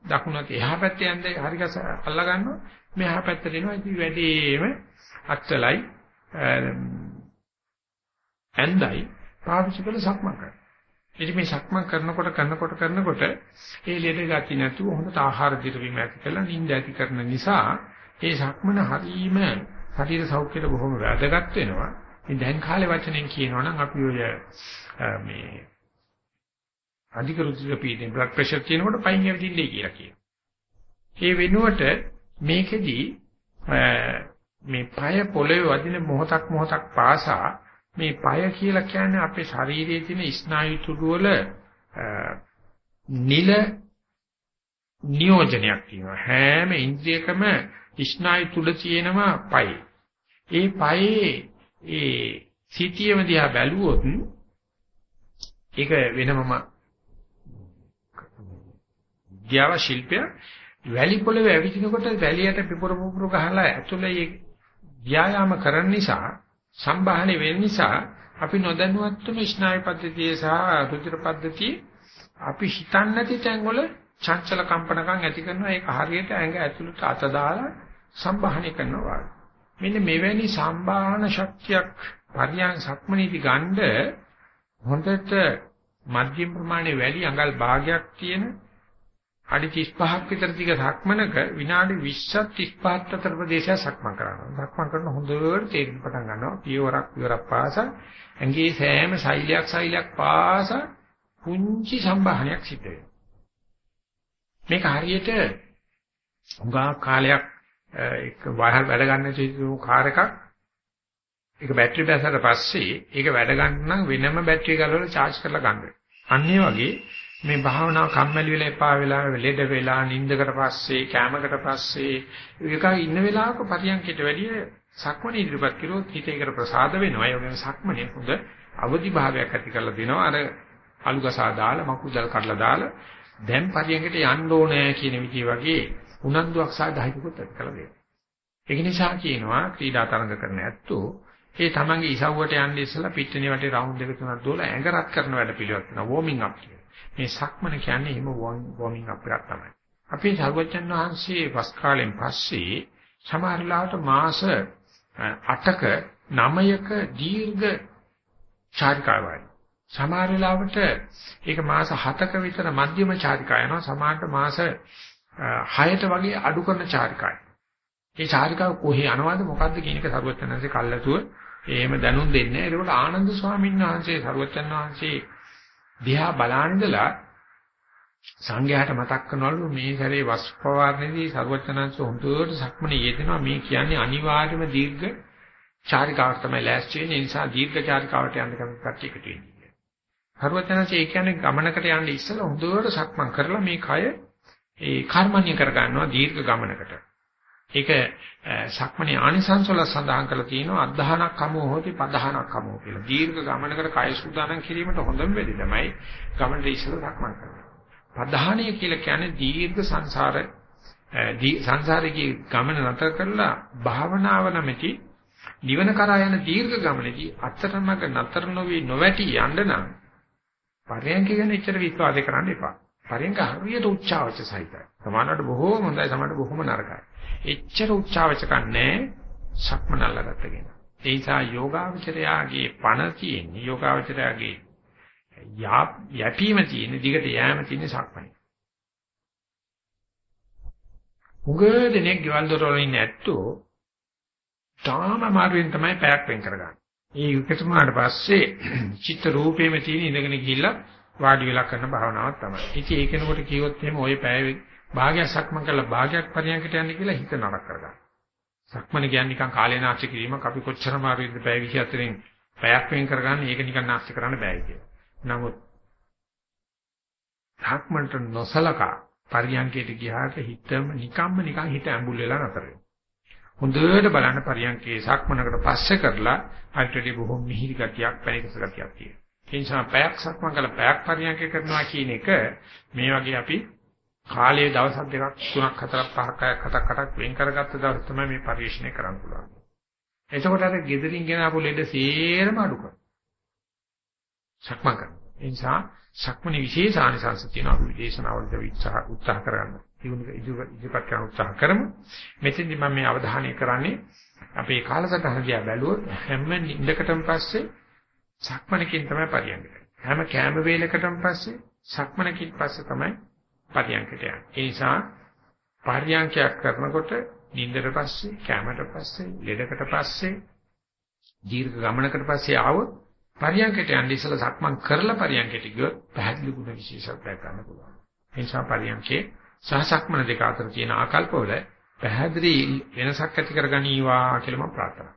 දකුණු අතින් එහා පැත්තේ ඇඳ හරිගස අල්ලා ගන්නවා මෙහා පැත්තට එනවා ඉතින් වැඩිම අත්වලයි ඇඳයි පාවිච්චි කරලා සක්මන් කරනවා. ඉතින් මේ සක්මන් කරනකොට කරනකොට කරනකොට ඒ ලෙඩ ගති නැතුව හොඳට ආහාර දිරවීම ඇති කරලා නිින්ද ඇති කරන නිසා ඒ සක්මන හරීම ශරීර සෞඛ්‍යයට බොහොම වැදගත් වෙනවා. ඉතින් දැන් කාලේ වචනෙන් කියනවා නම් අපි ඔය මේ අධික රුධිර පීඩන බ්ලඩ් ප්‍රෙෂර් තියෙනකොට පයින් ඇවිදින්නේ කියලා කියනවා. ඒ වෙනුවට මේකෙදි මේ পায় පොළවේ වදින මොහොතක් මොහොතක් පාසා මේ পায় කියලා කියන්නේ අපේ ශරීරයේ තියෙන ස්නායු තුඩු වල නිල නියෝජනයක් තියෙනවා. හැම ඉන්ද්‍රියකම ස්නායු තුඩ තියෙනවා পায় ඒ পায়ේ ඒ සිටියම දිහා බැලුවොත් ඒක වෙනමම ද්‍යාව ශිල්පය වැලි පොළවේ ඇවිදිනකොට වැලියට පිපුර පුපුර ගහලා ඇතුළේ ව්‍යායාම කරන නිසා සම්බාහණය වෙන නිසා අපි නොදැනුවත්වම ස්නායු පද්ධතිය සහ රුධිර පද්ධතිය අපි හිතන්නේ නැති තැන්වල චංචල කම්පනකම් ඇති කරනවා. ඒක හරියට ඇඟ ඇතුළට අත දාලා සම්බාහණය කරනවා මෙන්න මෙවැනි සම්බාහන ශක්තියක් පරියන් සක්මනීති ගන්න හොඳට මධ්‍යම ප්‍රමාණයේ වැඩි අඟල් භාගයක් තියෙන අඩි 35ක් විතර දිග සක්මනක විනාඩි 20ක් 35ක් අතර ප්‍රදේශය සක්මන් කරනවා. සක්මන් කරන හොඳට තේරෙන්න පටන් ගන්නවා. පියවරක් පියවරක් පාසා ඇඟේ සෑම ශෛලයක් ශෛලයක් පාසා පුංචි සම්බාහනයක් සිද්ධ වෙනවා. මේක හරියට උගා කාලයක් එක වහල් වැඩ ගන්න තියෙන කාර් එකක් ඒක බැටරි බැසට පස්සේ ඒක වැඩ ගන්න නම් වෙනම බැටරි ගලවලා charge කරලා ගන්න. අන්න වගේ මේ භාවනාව කම්මැලි වෙලා එපා වෙලා ලෙඩ වෙලා නිින්දකට පස්සේ කැමකට පස්සේ ඒක ඉන්න වෙලාවක පරියන්කයට වැඩිය සක්මණේ ඉදිරිපත් කළොත් හිත ඒකට ප්‍රසාද වෙනවා. ඒ වගේම සක්මණේ හොඳ අවදි භාවයක් ඇති කරලා දෙනවා. අර අලු ගසා දාලා මකුදල් කඩලා දාලා දැන් පරියන්කයට යන්න ඕනේ කියන විදිහ වගේ උනන්දුවක් සහ ධෛර්යකුත් ඇති කරලා දෙනවා. ඒක නිසා කියනවා ක්‍රීඩා තරඟ කරන ඇත්තෝ ඒ තමන්ගේ ඉසව්වට යන්නේ ඉස්සලා පිටිනේ වටේ රවුන්ඩ් එක තුනක් දුවලා ඇඟ රත් කරන වැඩ පිළිවෙලක් තියෙනවා වෝමින් අප් කියලා. මේ සක්මන කියන්නේ එහෙම වෝමින් අප් එකක් තමයි. අපි සර්වජන් වහන්සේ වස් කාලෙන් පස්සේ සමහර ලාවට මාස 8ක 9ක දීර්ඝ චාරිකාවයි. සමහර වෙලාවට ඒක මාස 7ක විතර මධ්‍යම චාරිකා යනවා සමහරට මාස 6ට වගේ අඩු කරන චාරිකායි. ඒ චාරිකාව කොහේ යනවද මොකද්ද කියන එක සරුවචනන්සේ කල්ලාතුව එහෙම දැනුම් දෙන්නේ. ඒකට ආනන්ද ස්වාමීන් වහන්සේ සරුවචන වහන්සේ දිහා බලානින්දලා සංඝයාට මතක් කරනවලු මේ සැරේ වස්පවාරණේදී සරුවචනන්සේ හොඳට සක්මනේ යෙදෙනවා මේ කියන්නේ අනිවාර්යම දීර්ඝ චාරිකාවක් තමයි ලෑස්ති වෙන්නේ. ඒ නිසා දීර්ඝ චාරිකාවට යන්න කැමති කට්ටිය එකතු වෙන්නේ. සරුවචනන්සේ ඒ කියන්නේ ගමනකට යන්න ඉස්සෙල්ලා හොඳට සක්මන් කරලා මේ කය ඒ කර්මණ්‍ය කර ගන්නවා දීර්ඝ ගමනකට. ඒක සක්මණේ ආනිසංස වල සඳහන් කරලා තියෙනවා අධධානක් කමෝ හොති පධානක් කමෝ කියලා. දීර්ඝ ගමනකට කය සූදානම් කිරීමට හොඳම වෙලෙ තමයි ගමනට ඉස්සෙල්ලා සක්මන් කරන්නේ. පධානය කියලා කියන්නේ දීර්ඝ සංසාර සංසාරයේ ගමන නතර කරලා භාවනාව නැමැති නිවන කරා යන දීර්ඝ ගමනේදී අතරමඟ නතර නොවි නොවැටි යන්න නම් පරයන්ක ගැන එච්චර විශ්වාස කරන්න එපා. පරයන්ක හරියට උච්චාවච සහිතයි. සමානවට බොහෝම හොඳයි සමානවට බොහෝම නරකයි. එච්චර උච්චාවචකන්නේ සක්මන අල්ලගත්තගෙන. ඒ නිසා යෝගාවචරයාගේ පණ තියෙන්නේ යෝගාවචරයාගේ යැපීම තියෙන දිගට යෑම තියෙන සක්මනේ. උගද දෙනෙක් ගෙවල් දොරවල ඉන්නේ ඇත්තෝ තාම මාරුවෙන් තමයි පැයක් වෙන් කරගන්නේ. ඒ යුක්තතුමාට පස්සේ චිත්ත රූපේම තියෙන ඉඳගෙන ගිහිල්ලා වාඩි වෙලා කරන භාවනාවක් තමයි. ඉතින් ඒ කෙනෙකුට කිව්වොත් එහෙම ওই පැය භාගයක් සක්මන් කරලා භාගයක් පරියන්කට යන්න කියලා හිත නරක කරගන්න. සක්මන කියන්නේ නිකන් කාලේ නාස්ති කිරීමක් අපි කොච්චර මාරුවෙන්ද පැය 24න් පැයක් වෙන් කරගන්නේ ඒක නිකන් නාස්ති කරන්න බෑ කියලා. නමුත් සක්මන්ට නොසලකා පරියන්කයට ගියාට හිතම නිකම්ම නිකන් හිත ඇඹුල් වෙලා නතර වෙනවා. හොඳට බලන්න පරියන්කේ සක්මනකට පස්සේ කරලා අයිටටි බොහොම මිහිරි ගතියක් පැනිකස ගතියක් තියෙනවා. ඒ නිසා පැයක් සක්මන් කරලා පැයක් පරියන්කේ කරනවා කියන එක මේ වගේ අපි කාලයේ දවස් දෙකක් තුනක් හතරක් පහක් හතක් අටක් වෙන් කරගත්ත දවස් තමයි මේ පරිශ්‍රණය කරන්න පුළුවන්. එතකොට අර gederin ගෙන ආපු ලෙඩ සේරම අඩු කරනවා. සක්මන් කරනවා. ඒ නිසා සක්මනේ විශේෂ ආනිසංස තියෙනවා අපි විදේශනාවලට උත්සාහ උත්සාහ කරන්න. ඉදිරිපත් කරන උත්සාහ කරමු. මෙතෙන්දි මම මේ අවධානය කරන්නේ අපේ කාලසටහන දිහා බැලුවොත් හැම නිින්දකටම පස්සේ සක්මනකින් තමයි පරියන්කට. හැම කැම වේලකටම පස්සේ සක්මනකින් පස්සේ තමයි පරියන්කට යන්නේ. ඒ නිසා පරියන්කයක් කරනකොට නිින්දට පස්සේ, කැමට පස්සේ, ලෙඩකට පස්සේ, දීර්ඝ ගමනකට පස්සේ ආවොත් පරියන්කට යන්න ඉස්සලා සක්මන් කරලා පරියන්කට ගියොත් පැහැදිලි ගුණ විශේෂත්වයක් ගන්න පුළුවන්. ඒ නිසා පරියන්කේ සහසක්මන දෙක අතර තියෙන ආකල්පවල පැහැදිලි වෙනසක් ඇති කරගනීවා කියලා මම ප්‍රාර්ථනා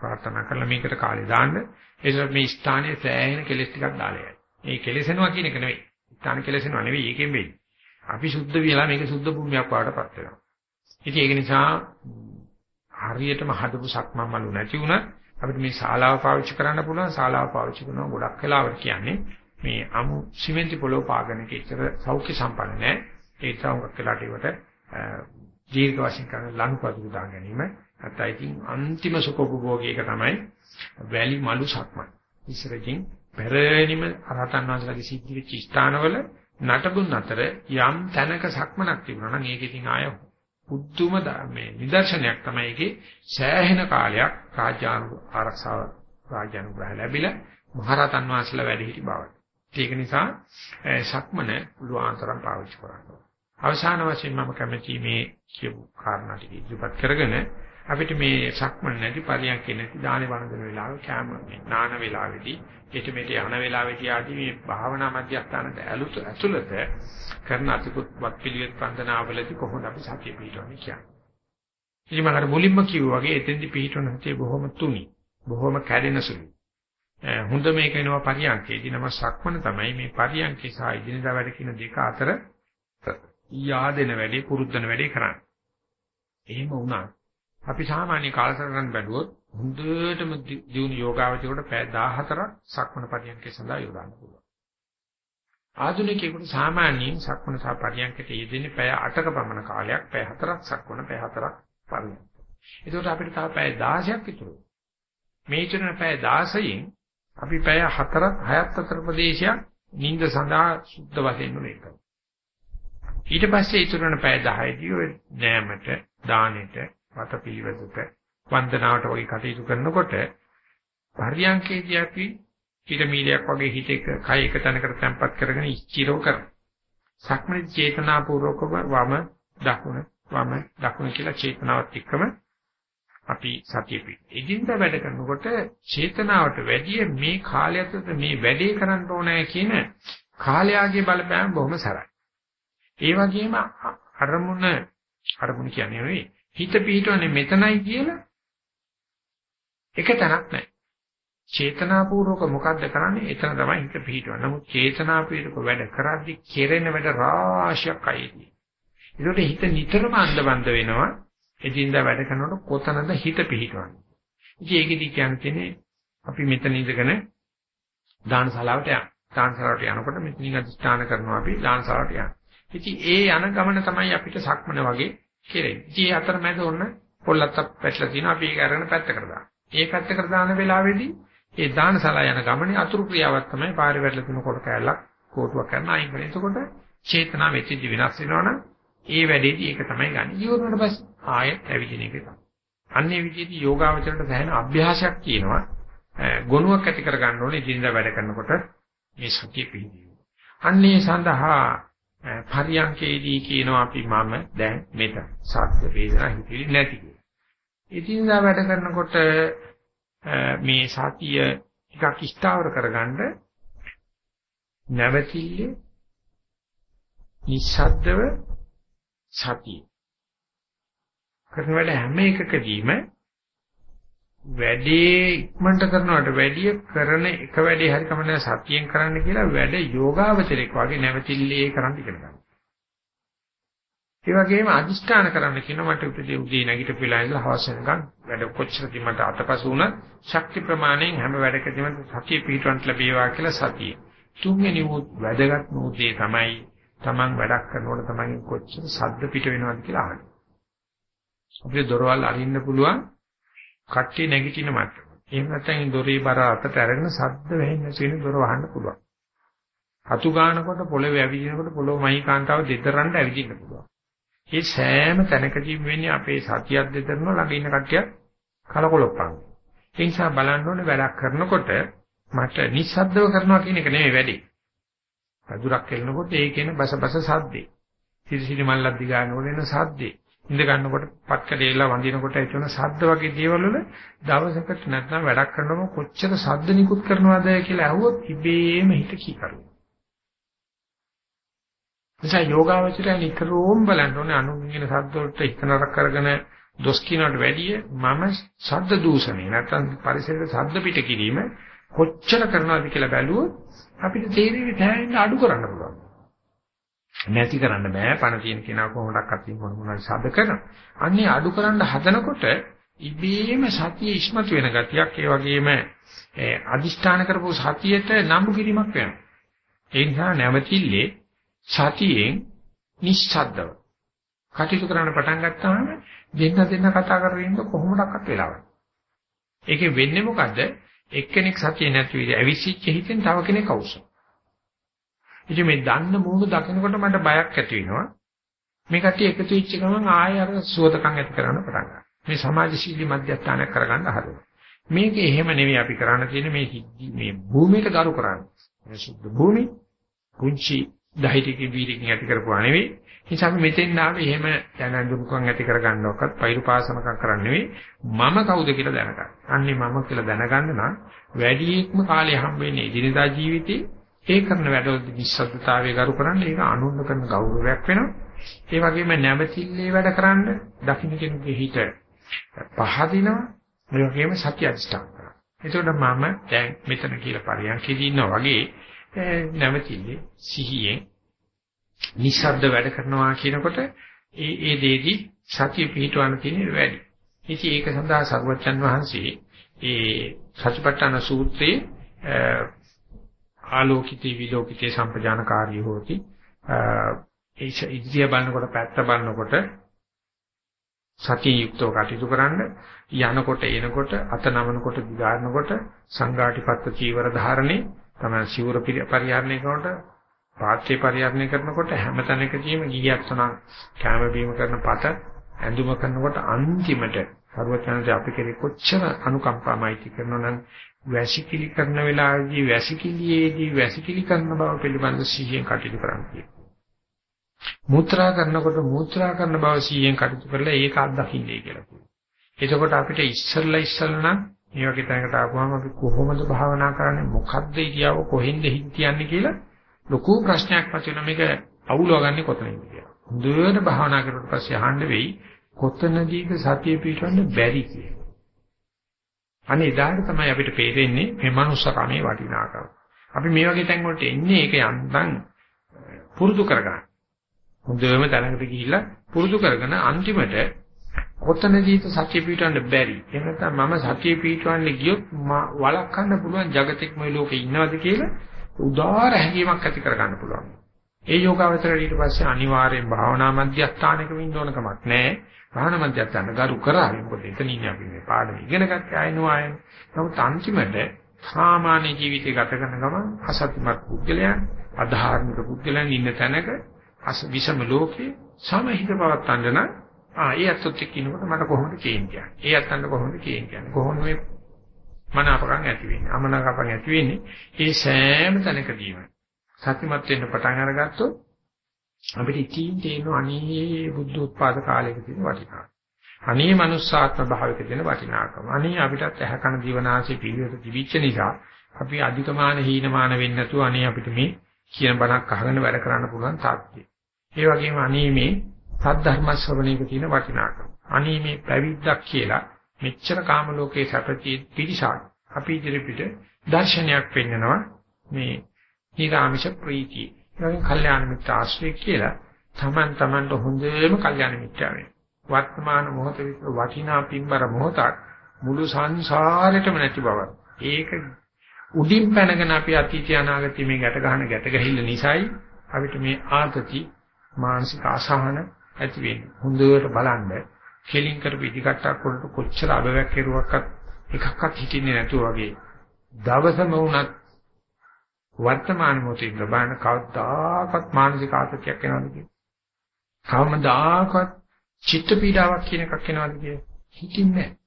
ප්‍රාර්ථනා කරලා මේකට කාලේ දාන්න ඒසත් මේ ස්ථානයේ සෑහෙන කෙලෙස් ටිකක් දාලා යයි. මේ කෙලෙසෙනවා කියන එක නෙවෙයි. ස්ථාන කෙලෙසෙනවා නෙවෙයි ඒකෙන් වෙන්නේ. අපි සුද්ධ වියලා මේක සුද්ධ භූමියක් වඩටපත් වෙනවා. ඉතින් ඒක නිසා හරියටම හදපු සක්මන් මලු නැති වුණත් අපිට මේ ශාලාව පාවිච්චි කරන්න පුළුවන් ශාලාව පාවිච්චි කරනවා ගොඩක් වෙලාවට කියන්නේ මේ අමු සිමෙන්ති පොළොව පාගන එක ඉතර සෞඛ්‍ය සම්පන්න නැහැ. ඒ තරම් වෙලාට ඒවට දීර්ඝ වශයෙන් කරන ලනුපදු දා ගැනීම නැත්නම් ඉතින් අන්තිම සුඛෝපභෝගීක තමයි වැලි මලු සක්මන්. ඉස්සරකින් පෙරේනිම අරහතන් වහන්සේලාගේ සිද්ධ වෙච්ච ස්ථානවල නටබුන් අතර යම් තැනක සක්මනක් තිබුණා නම් ඒක ඉතින් ආය පුදුම මේ නිදර්ශනයක් තමයි ඒකේ සෑහෙන කාලයක් රාජ්‍යානු ආරක්ෂාව රාජ්‍යානුග්‍රහ ලැබිලා මහරහතන් වහන්සේලා වැඩ සිටි බවට. ඒක නිසා සක්මන පුළුවන් තරම් පාවිච්චි කරන්න. අවසාන වශයෙන් මම කැමති මේ කියපු කාරණා ටික ඉදිරිපත් කරගෙන අපිට මේ සක්මන් නැති පරියන්ක නැති දානේ වන්දන වෙලාව කැම මේ නාන වෙලාවේදී ඊට මෙට යන වෙලාවේදී ආදී මේ භාවනා මධ්‍යස්ථානට ඇලුත් ඇතුළත කරන අතිකුත් වත් පිළිවෙත් වන්දනාවලදී කොහොමද අපි සතිය පිටවන්නේ කියන්නේ. ඉතින් මම අර මුලින්ම කිව්වා වගේ එතෙන්දි පිටවන සතිය බොහොම තුනි. බොහොම කැඩෙන සුළුයි. හොඳ මේක එනවා පරියන්කේදී නම සක්මන තමයි මේ පරියන්කේ සහ ඉදිනදා වැඩ කියන දෙක අතර yaadෙන වැඩේ පුරුද්දන වැඩේ කරන්නේ. එහෙම වුණා. අපි සාමාන්‍ය කාලසටහන බැලුවොත් හොඳටම දියුණු යෝගාවචරයට පැය 14ක් සක්මන පරියන්කේ සඳහා යොදන්න පුළුවන්. ආධුනිකයෙකුට සාමාන්‍යයෙන් සක්මන සහ පරියන්කට යෙදෙන්නේ පැය 8ක පමණ කාලයක්, පැය 4ක් සක්මන, පැය 4ක් පරියන්ක. ඒකට අපිට තව පැය 16ක් ඉතුරු. මේ ඉතුරුන පැය 16න් අපි පැය 4ක් 6ක් අතර ප්‍රදේශයක් නිින්ද සඳහා සුද්ධ වශයෙන් උනේ කරනවා. ඊට පස්සේ ඉතුරුන පැය 10දී ඔය නෑමට, දානෙට, වතපිලිවෙතට, වන්දනාවට වගේ කටයුතු කරනකොට පරියන්කේදී අපි පිරමීඩයක් වගේ හිත එක කය එක තැනකට තැම්පත් කරගෙන ඉස්චිරව කරනවා. සක්මනේ චේතනාපූර්වකව වම දකුණ වම දකුණ කියලා චේතනාවත් එක්කම අපි සතිය පිට. එදින්දා වැඩ කරනකොට චේතනාවට වැඩිය මේ කාලය ඇතුළත මේ වැඩේ කරන්න ඕනේ කියන කාලයාගේ බලපෑම බොහොම සරයි. ඒ වගේම අරමුණ අරමුණ කියන්නේ නෙවෙයි හිත පිහිටවන්නේ මෙතනයි කියලා එක තැනක් නැහැ. චේතනාපූර්වක මොකද්ද කරන්නේ? එතන තමයි හිත පිහිටවන්නේ. නමුත් චේතනාපූර්වක වැඩ කරද්දි කෙරෙන වැඩ රාශියක් අයිති. ඒකට හිත නිතරම අන්දබන්ද වෙනවා. එදින්දා වැඩ කරනකොට කොතනද හිත පිහිටවන්නේ. ඉතින් ඒකෙදි කියන්නේ අපි මෙතන ඉඳගෙන දානශාලාවට යනවා. දානශාලාවට යනකොට මෙතනින් අධිෂ්ඨාන කරනවා අපි දානශාලාවට යනවා. ඉතින් ඒ යන ගමන තමයි අපිට සක්මන වගේ කෙරෙන්නේ. ඉතින් ඒ අතරමැද ඔන්න පොල්ලත්තක් පැටලා තියෙනවා අපි ඒක අරගෙන පැත්තකට දානවා. ඒ පැත්තකට දාන වෙලාවේදී ඒ දානශාලා යන ගමනේ අතුරු ක්‍රියාවක් තමයි පාරේ වැටලා තියෙන කොට කැලක් කෝටුවක් කරන අයින් කරන. එතකොට චේතනාව වෙච්චි විනාශ වෙනවනම් ඒ වැඩේදී ඒක තමයි ගන්න. ඉවරනට පස්සේ ආයෙත් ඇවිදින එක තමයි. අන්නේ විදිහට යෝගාවචරයට සෑහෙන අභ්‍යාසයක් තියෙනවා. ගුණයක් ඇති කර ගන්න ඕනේ ජීඳා වැඩ කරනකොට මේ සතිය පිහිදී. අන්නේ සඳහා පරියන්කේදී කියනවා අපි මම දැන් මෙතන සත්‍ය වේදනා හිතෙලි නැති කියලා. ඉතින්දා වැඩ කරනකොට මේ සතිය ටිකක් ස්ථාවර කරගන්න නැවතිල්ලේ නිස්සද්දව සතිය. කරන වැඩ හැම එකකදීම වැඩේ ඉක්මනට කරනවට වැඩිය කරන එක වැඩේ හරි කමන්නේ සතියෙන් කරන්න කියලා වැඩ යෝගාවචරයක් වගේ නැවතිල්ලේ කරන්න ඉගෙන ගන්න. ඒ වගේම අදිෂ්ඨාන කරන්න කියන මට උදේ උදේ නැගිට පිළා ඉඳලා හවස වෙනකන් වැඩ කොච්චරද මට අතපසු වුණත් ශක්ති ප්‍රමාණයෙන් හැම වැඩකදීම සතිය පිටවන්ට ලැබේවා කියලා සතිය. තුන්වෙනි වැදගත් නෝදේ තමයි Taman වැඩක් කරනකොට Taman කොච්චර සද්ද පිට වෙනවද කියලා අහන්නේ. අපේ දොරවල් අරින්න පුළුවන් කට්ටිය නැගිටින මට්ටම. එහෙම නැත්නම් දොරේ බර අතට අරගෙන සද්ද වෙන්නේ නැති දොර වහන්න පුළුවන්. අතු ගන්නකොට පොළවේ ඇවිදිනකොට පොළොව මහී කාන්තාව දෙතරන්ට ඇවිදින්න පුළුවන්. මේ සෑම තැනකදීම වෙන්නේ අපේ සතියක් දෙතරන ළඟ ඉන්න කට්ටියක් කලකොලොප්පන්. ඒ නිසා බලන්න ඕනේ වැඩක් කරනකොට මට නිස්සද්දව කරනවා කියන එක නෙමෙයි වැඩේ. වදුරක් කෙලනකොට ඒකේන බසබස සද්දේ. සිරිසිරි මල්ලක් දිගානකොට එන සද්දේ. ඉඳ ගන්නකොට පත්කඩේලා වඳිනකොට එතන සද්ද වගේ දේවල් වල දවසකට නැත්නම් වැඩක් කරනකොට කොච්චර සද්ද නිකුත් කරනවද කියලා අහුවොත් ඉබේම හිත කීකරුවා. නිසා යෝගාවචරය නිතරම බලන්න ඕනේ අනුන්ගෙන සද්ද වලට ඉක්නරක් කරගෙන දොස් කියනකට වැඩිය මම ශබ්ද දූෂණය නැත්නම් පරිසරයේ ශබ්ද පිට කිරීම කොච්චර කරනවද කියලා බැලුවොත් අපිට තේරෙන්නේ තැනින් අඩු කරන්න පුළුවන්. නැති කරන්න බෑ පණ තියෙන කෙනා කොහොමඩක්වත් මොන මොනවද ශබ්ද කරනවා. අන්නේ අඩු කරන්න හදනකොට ඉබේම සතිය ඉස්මතු වෙන ගතියක් ඒ වගේම අදිෂ්ඨාන කරපු සතියට නම්බු කිරීමක් වෙනවා. ඒ නිසා නැවතිල්ලේ සතියෙන් නිශ්ශබ්දව කටයුතු කරන්න පටන් ගත්තාම දෙන්න දෙන්න කතා කරගෙන ඉන්න කොහොමඩක්වත් වෙලාවක්. ඒකේ වෙන්නේ මොකද්ද? එක්කෙනෙක් සතිය නැති විදිහ ඇවිසිච්ච හිතෙන් තව කෙනෙක් අවශ්‍ය. ඉතින් මේ දන්න මූණ දකිනකොට මට බයක් ඇති වෙනවා. මේ කට්ටිය එකතු වෙච්ච ගමන් ආයෙ අර සුවදකම් ඇති කරන්න පටන් ගන්නවා. මේ සමාජශීලී මධ්‍යස්ථානයක් කරගන්න හදනවා. මේක එහෙම නෙවෙයි අපි කරන්න තියෙන්නේ මේ මේ භූමියට ගරු කරන්නේ. මේ සුද්ධ භූමි කුංචි දහිතකේ වීර්යකින් ඇති කරපුවා නෙවෙයි. නිසා අපි මෙතෙන් ආවේ එහෙම දැනඳුම්කම් ඇති කරගන්නවක්වත් පෛරුපාසනකම් කරන්නේ නෙවෙයි. මම කවුද කියලා දැනගන්න. අන්නේ මම කියලා දැනගන්න නම් වැඩිම කාලය හම්බ වෙන්නේ ඉදිනදා ජීවිතේ ඒ කරන වැඩවලදී නිස්සද්දතාවය ගරු කරන්න ඒක අනුන්ව කරන ගෞරවයක් වෙනවා. ඒ වගේම නැවතිල්ලේ වැඩ කරන්න දකින්න කෙනෙකුගේ හිත පහදිනවා. ඒ වගේම සත්‍ය අධිෂ්ඨාන කරනවා. එතකොට මම දැන් මෙතන කියලා පරියන්කේදී ඉන්නවා වගේ නැවතිල්ලේ සිහියෙන් නිස්සද්ද වැඩ කරනවා කියනකොට ඒ ඒ දෙෙදි සතිය පිහිටවන්න තියෙන වැඩි. ඉතින් ඒක සඳහා සර්වචන් වහන්සේ ඒ සතිපට්ඨාන සූත්‍රයේ ආලෝකිතී විලෝකිතේ සම්පජානකාරී හොති. ඒ ඉදිරිය බලනකොට පැත්ත බලනකොට සතිය යුක්තව කටයුතු කරන්න යනකොට එනකොට අත නමනකොට දිගාරනකොට සංඝාටිපත්ත චීවර ධාරණේ තමයි සිවුර පරිහරණය කරනකොට පාත්‍රය පරිහරණය කරනකොට හැම තැනකදීම ගියක් තුනක් කැම බීම කරන පත ඇඳුම කරනකොට අන්තිමට සර්වඥාන්සේ අපි කෙරේ කොච්චර අනුකම්පාවයිති කරනවා නම් වැසිකිලි කරන වෙලාවේදී වැසිකිලියේදී වැසිකිලි කරන බව පිළිබඳ සිහියෙන් කටයුතු කරන්න කියනවා. මුත්‍රා කරනකොට මුත්‍රා කරන බව සිහියෙන් කටයුතු කරලා ඒක අත්දකින්නේ කියලා කියනවා. එතකොට අපිට ඉස්සල්ලා ඉස්සල්ලා නම් මේ වගේ තැනකට ආවම අපි කොහොමද භාවනා කරන්නේ මොකද්ද කියව කොහෙන්ද හිත තියන්නේ කියලා ලොකු ප්‍රශ්නයක් මතුවෙන මේක අවුලවගන්නේ කොතනින්ද කියලා. හොඳට භාවනා කරුවට පස්සේ අහන්න වෙයි කොතනදීද සතිය පිටවන්න බැරි කියලා. අනේ එදාට තමයි අපිට පේරෙන්නේ මේ මනුස්සකමේ වටිනාකම. අපි මේ වගේ තැන් වලට එන්නේ ඒක යන්තම් පුරුදු කරගන්න. හොඳම තැනකට ගිහිල්ලා පුරුදු කරගෙන අන්තිමට කොතනදීද සතිය පිටවන්න බැරි. එහෙම නැත්නම් මම සතිය පිටවන්න ගියොත් වළක්වන්න පුළුවන් జగතෙක් මේ ලෝකේ ඉන්නවද කියලා උදාාර හැඟීමක් ඇති කරගන්න පුළුවන්. ඒ යෝගාවචරයට ඊට පස්සේ අනිවාර්යෙන් භාවනා මධ්‍යස්ථානයක වින්න ඕන කමක් නැහැ. භාවනා මධ්‍යස්ථාන ගරු කරා. මොකද එතනින් අපි මේ පාඩම ඉගෙන ගන්න ආයෙනෝ ආයෙන. නමුත් අන්තිමට සාමාන්‍ය ජීවිතය ගත කරන ගමන් අසත්‍යමත් පුද්ගලයන්, අධාර්මික පුද්ගලයන් ඉන්න තැනක අස විෂම ලෝකේ සමහිත පවත්තන්න නම් ආ ඒ අත්ොත් එක්ක ඉන්නකොට මට කොහොමද කියන්නේ? ඒ අත්තන්න කොහොමද කියන්නේ? කොහොමද මේ මනාපකම් ඇති වෙන්නේ. අමනාපකම් ඇති වෙන්නේ ඒ සෑම තැනකදීම. සත්‍යමත් වෙන්න පටන් අරගත්තොත් අපිට ඉතින් තේරෙන අනේ බුද්ධ උත්පාද කාලයක තියෙන වටිනාකම. අනේ manussාත්ම භාවයක තියෙන වටිනාකම. අනේ අපිටත් ඇහ කන දිවනාසය පිළිවෙත තිබිච්ච නිසා අපි අධිකමාන හීනමාන වෙන්නේ නැතුව අනේ අපිට මේ කියන බණක් අහගෙන වැඩ කරන්න පුළුවන් තාක්තිය. ඒ වගේම අනේ මේ සද්ධර්ම ශ්‍රවණයක තියෙන වටිනාකම. අනේ මේ පැවිද්දක් කියලා මෙච්චර කාම ලෝකේ සැපති පිරිසක් අපි ඉදිරිපිට දර්ශනයක් පෙන්නනවා මේ නිරාමිෂ ප්‍රීතිය. ඒකෙන් කල්යාණ මිත්‍ර ආශ්‍රය කියලා තමන් තමන්ට හොඳේම කල්යාණ මිත්‍යාවෙන්. වර්තමාන මොහොතේ වටිනා පින්බර මොහොතක් මුළු සංසාරෙටම නැති බව. ඒක උඩින් පැනගෙන අපි අතීතය අනාගතය මේ ගැට ගන්න ගැට ගැහිල්ල නිසායි අපිට මේ ආතති මානසික අසහන ඇති වෙන්නේ. හොඳට බලන්න කෙලින් කරපු ඉදිකට්ටක් වලට කොච්චර අබවැක් කෙරුවක්වත් එකක්වත් හිටින්නේ නැතුව වගේ දවසම වුණත් වර්තමාන මොහොතේ ලබන කවදාකවත් මානසික ආතතියක් එනවද කියන්නේ? කවමදාකවත් චිත්ත පීඩාවක් කියන එකක් එනවද කියන්නේ? හිතින්නේ නැහැ.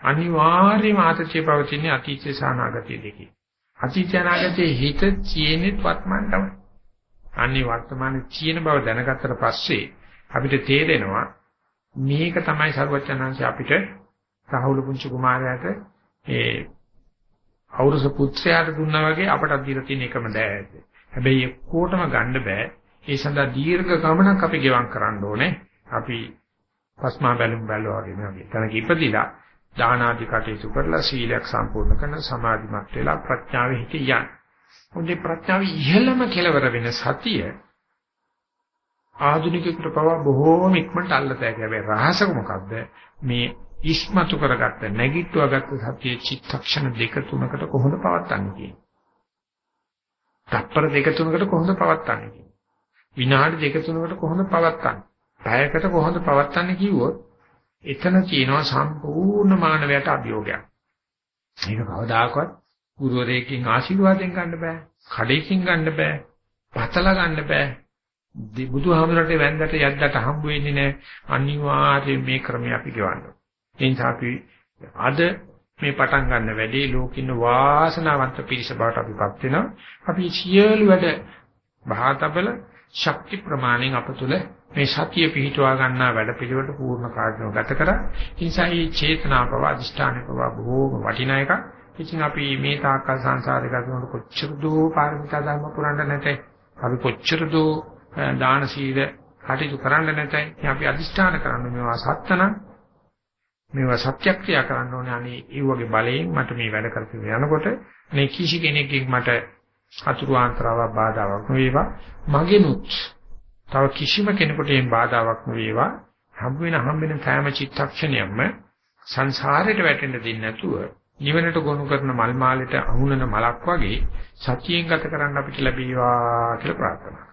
අනිවාර්යයෙන්ම ආතතිය පවතින්නේ අතීතයේ සහ අනාගතයේ දෙකේ. අතීත අනාගතයේ හිත තියෙන්නේ වර්තමාන තමයි. අනිත් වර්තමානයේ තියෙන බව දැනගත්තට පස්සේ අපිට තේරෙනවා මේක තමයි සර්වචනංශ අපිට රාහුල පුංචි කුමාරයාට ඒ අවුරුස පුත්‍රයාට දුන්නා වගේ අපට දීලා තියෙන එකම දෑයද. හැබැයි එක්කෝටම ගන්න බෑ. ඒ සඳහා දීර්ඝ ගමනක් අපි ගෙවම් කරන්න ඕනේ. අපි පස්මා බැලුම් බැලුවා වගේ මේ වගේ. තනක ඉපදිලා දාන ආදී කටයුතු කරලා සීලයක් සම්පූර්ණ කරන සමාධිමත් වෙලා ප්‍රඥාවෙ හිත යන. මොන්නේ ප්‍රඥාව ඉහළම කෙලවර වෙන සතිය ආධුනිකයෙකුට පවා බොහෝම ඉක්මනට අල්ලතැක. හැබැයි රහස මොකද්ද? මේ ඉස්මතු කරගත්ත නැගිට්ටුවාගත්ත සතිය චිත්තක්ෂණ දෙක තුනකට කොහොමද පවත්න්නේ කියන්නේ. තත්පර දෙක තුනකට කොහොමද පවත්න්නේ කියන්නේ. විනාඩි දෙක තුනකට කොහොමද පවත්න්නේ. පැයකට කොහොමද පවත්න්නේ කිව්වොත් එතන තියෙනවා සම්පූර්ණ මානවයට අභියෝගයක්. මේක කවදාකවත් ගුරුවරයෙක්ගෙන් ආශිර්වාදයෙන් ගන්න බෑ. කඩේකින් ගන්න බෑ. පතලා ගන්න බෑ. බුදුහාමුදුරට වැන්දට යද්දට හම්බ වෙන්නේ නැහැ. අනිවාර්යයෙන් මේ ක්‍රමය අපි ගෙවන්න. ඒ නිසා අපි අද මේ පටන් ගන්න වැඩේ ලෝකින වාසනාවන්ත පිරිස බවට අපිපත් වෙනවා. අපි සියලු වැඩ බහාතබල ශක්ති ප්‍රමාණෙන් අප තුළ මේ සතිය පිහිටුවා ගන්නා වැඩ පිළිවෙලට පූර්ණ කාර්යව ගත කරා. ඒ නිසා මේ චේතනාව පවා අදිෂ්ඨානය පවා බොහෝම වටිනා එකක්. ඉතින් අපි මේ තාක්කල් සංසාරේ ගත කරනකොට කොච්චර දෝ පාරමිතා ධර්ම පුරන්න නැතේ. අපි කොච්චර දෝ දාන සීල කටයුතු කරන්න නැතයි අපි අදිෂ්ඨාන කරන්නේ මේවා සත්‍යනම් මේවා සත්‍යක්‍රියා කරන්න ඕනේ. අනේ ඒ වගේ බලයෙන් මට මේ වැඩ කරපු යනකොට මේ කිසි කෙනෙක්ගෙන් මට අතුරු ආන්තරාවක් බාධාවක් නොවේවා. මගෙනුත් තව කිසිම කෙනෙකුට එම් බාධාවක් නොවේවා. හම්බ වෙන හම්බ වෙන සෑම චිත්තක්ෂණයක්ම සංසාරයට වැටෙන්න දෙන්නේ නැතුව නිවනට ගොනු කරන මල් මාලෙට අහුනන මලක් වගේ සතියෙන් ගත කරන්න අපිට ලැබේවා කියලා ප්‍රාර්ථනා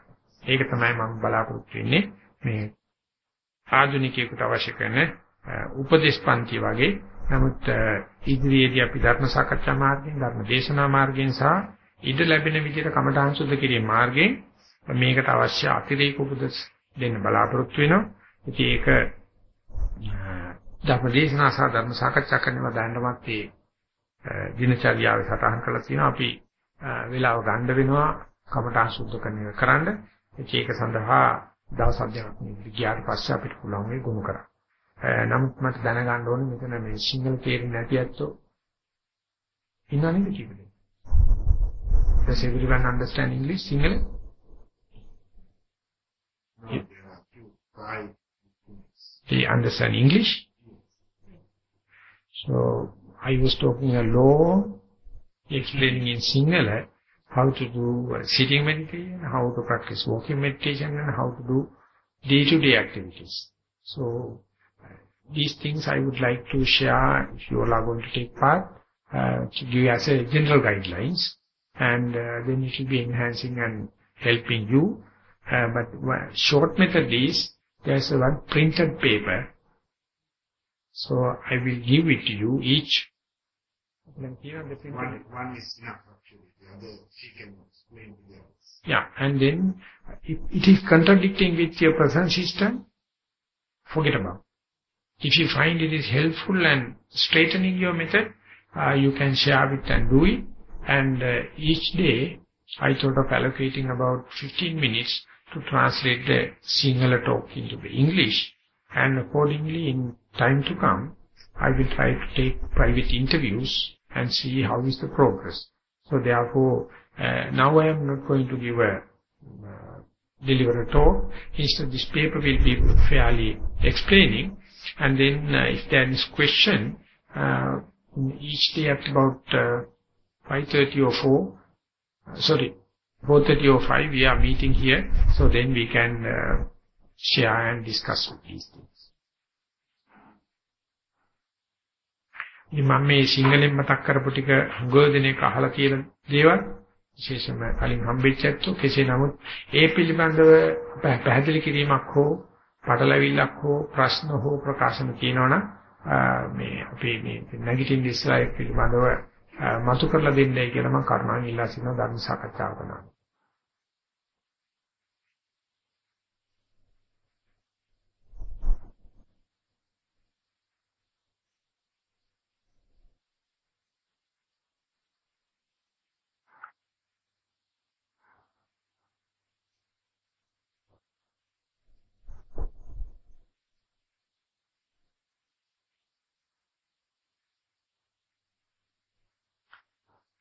ඒක තමයි මම බලාපොරොත්තු වෙන්නේ මේ ආධුනිකයෙකුට අවශ්‍ය කරන උපදේශ පන්ති වගේ නමුත් ඉදිරියේදී අපි ධර්ම සාකච්ඡා මාර්ගයෙන් ධර්ම දේශනා මාර්ගයෙන් සහ ඉඩ ලැබෙන විදිහට කමඨාන් සුද්ධ කිරීම මාර්ගයෙන් මේකට අවශ්‍ය අතිරේක උපදෙස් දෙන්න බලාපොරොත්තු වෙනවා. ඉතින් ඒක ධර්ම දේශනා සහ ධර්ම සාකච්ඡා කරනවා දැනටමත් මේ දිනචර්යාවේ සටහන් කරලා තියෙනවා. අපි වෙලාව ගන්න වෙනවා කමඨාන් සුද්ධ කරන එක කරන්න. ඒක සඳහා දවස් අධ්‍යයනයක් ගියාට පස්සේ අපිට පුළුවන් මේ ගොනු කරන්න. නමුත් මට දැනගන්න ඕනේ මෙතන මේ සිංහල තේරෙන්නේ නැති ඇත්තෝ ඉන්නවනේ කිව්වේ. Does everyone understand English? Sinhala? They understand English? So, I was talking a law, explaining in Sinhala how to do sitting meditation, how to practice walking meditation, and how to do day-to-day -day activities. So, these things I would like to share if you all are going to take part, uh, to give as a general guidelines and uh, then it will be enhancing and helping you. Uh, but short method is, there's a one printed paper. So I will give it to you each. One, one is enough actually, the other she can explain to the others. Yeah, and then if it is contradicting with your present system, forget about it. If you find it is helpful and straightening your method, uh, you can share it and do it. And uh, each day, I thought of allocating about 15 minutes to translate the Sinhala talk into the English. And accordingly, in time to come, I will try to take private interviews and see how is the progress. So therefore, uh, now I am not going to give a uh, deliver a talk. Instead, this paper will be fairly explaining. And then, uh, if there is question, uh, each day at about uh, 5.30 or 4, uh, sorry, 4.30 or 5, we are meeting here, so then we can uh, share and discuss these things. මම මේ සිංහලෙන් මතක් කරපු ටික හුඟ දෙනෙක් අහලා තියෙන දේවල් විශේෂයෙන්ම කලින් හම්බෙච්ච ඇත්තෝ කෙසේ නමුත් ඒ පිළිබඳව පැහැදිලි කිරීමක් හෝ පටලැවිල්ලක් හෝ ප්‍රශ්න හෝ ප්‍රකාශන තියෙනවනම් මේ අපේ මේ නැගිටින්න ඉස්සරහ පිළිබඳව මතු කරලා දෙන්නයි කියලා මම කරුණාවෙන් ඉල්ලා සිටිනවා ධර්ම සාකච්ඡාවක නම්.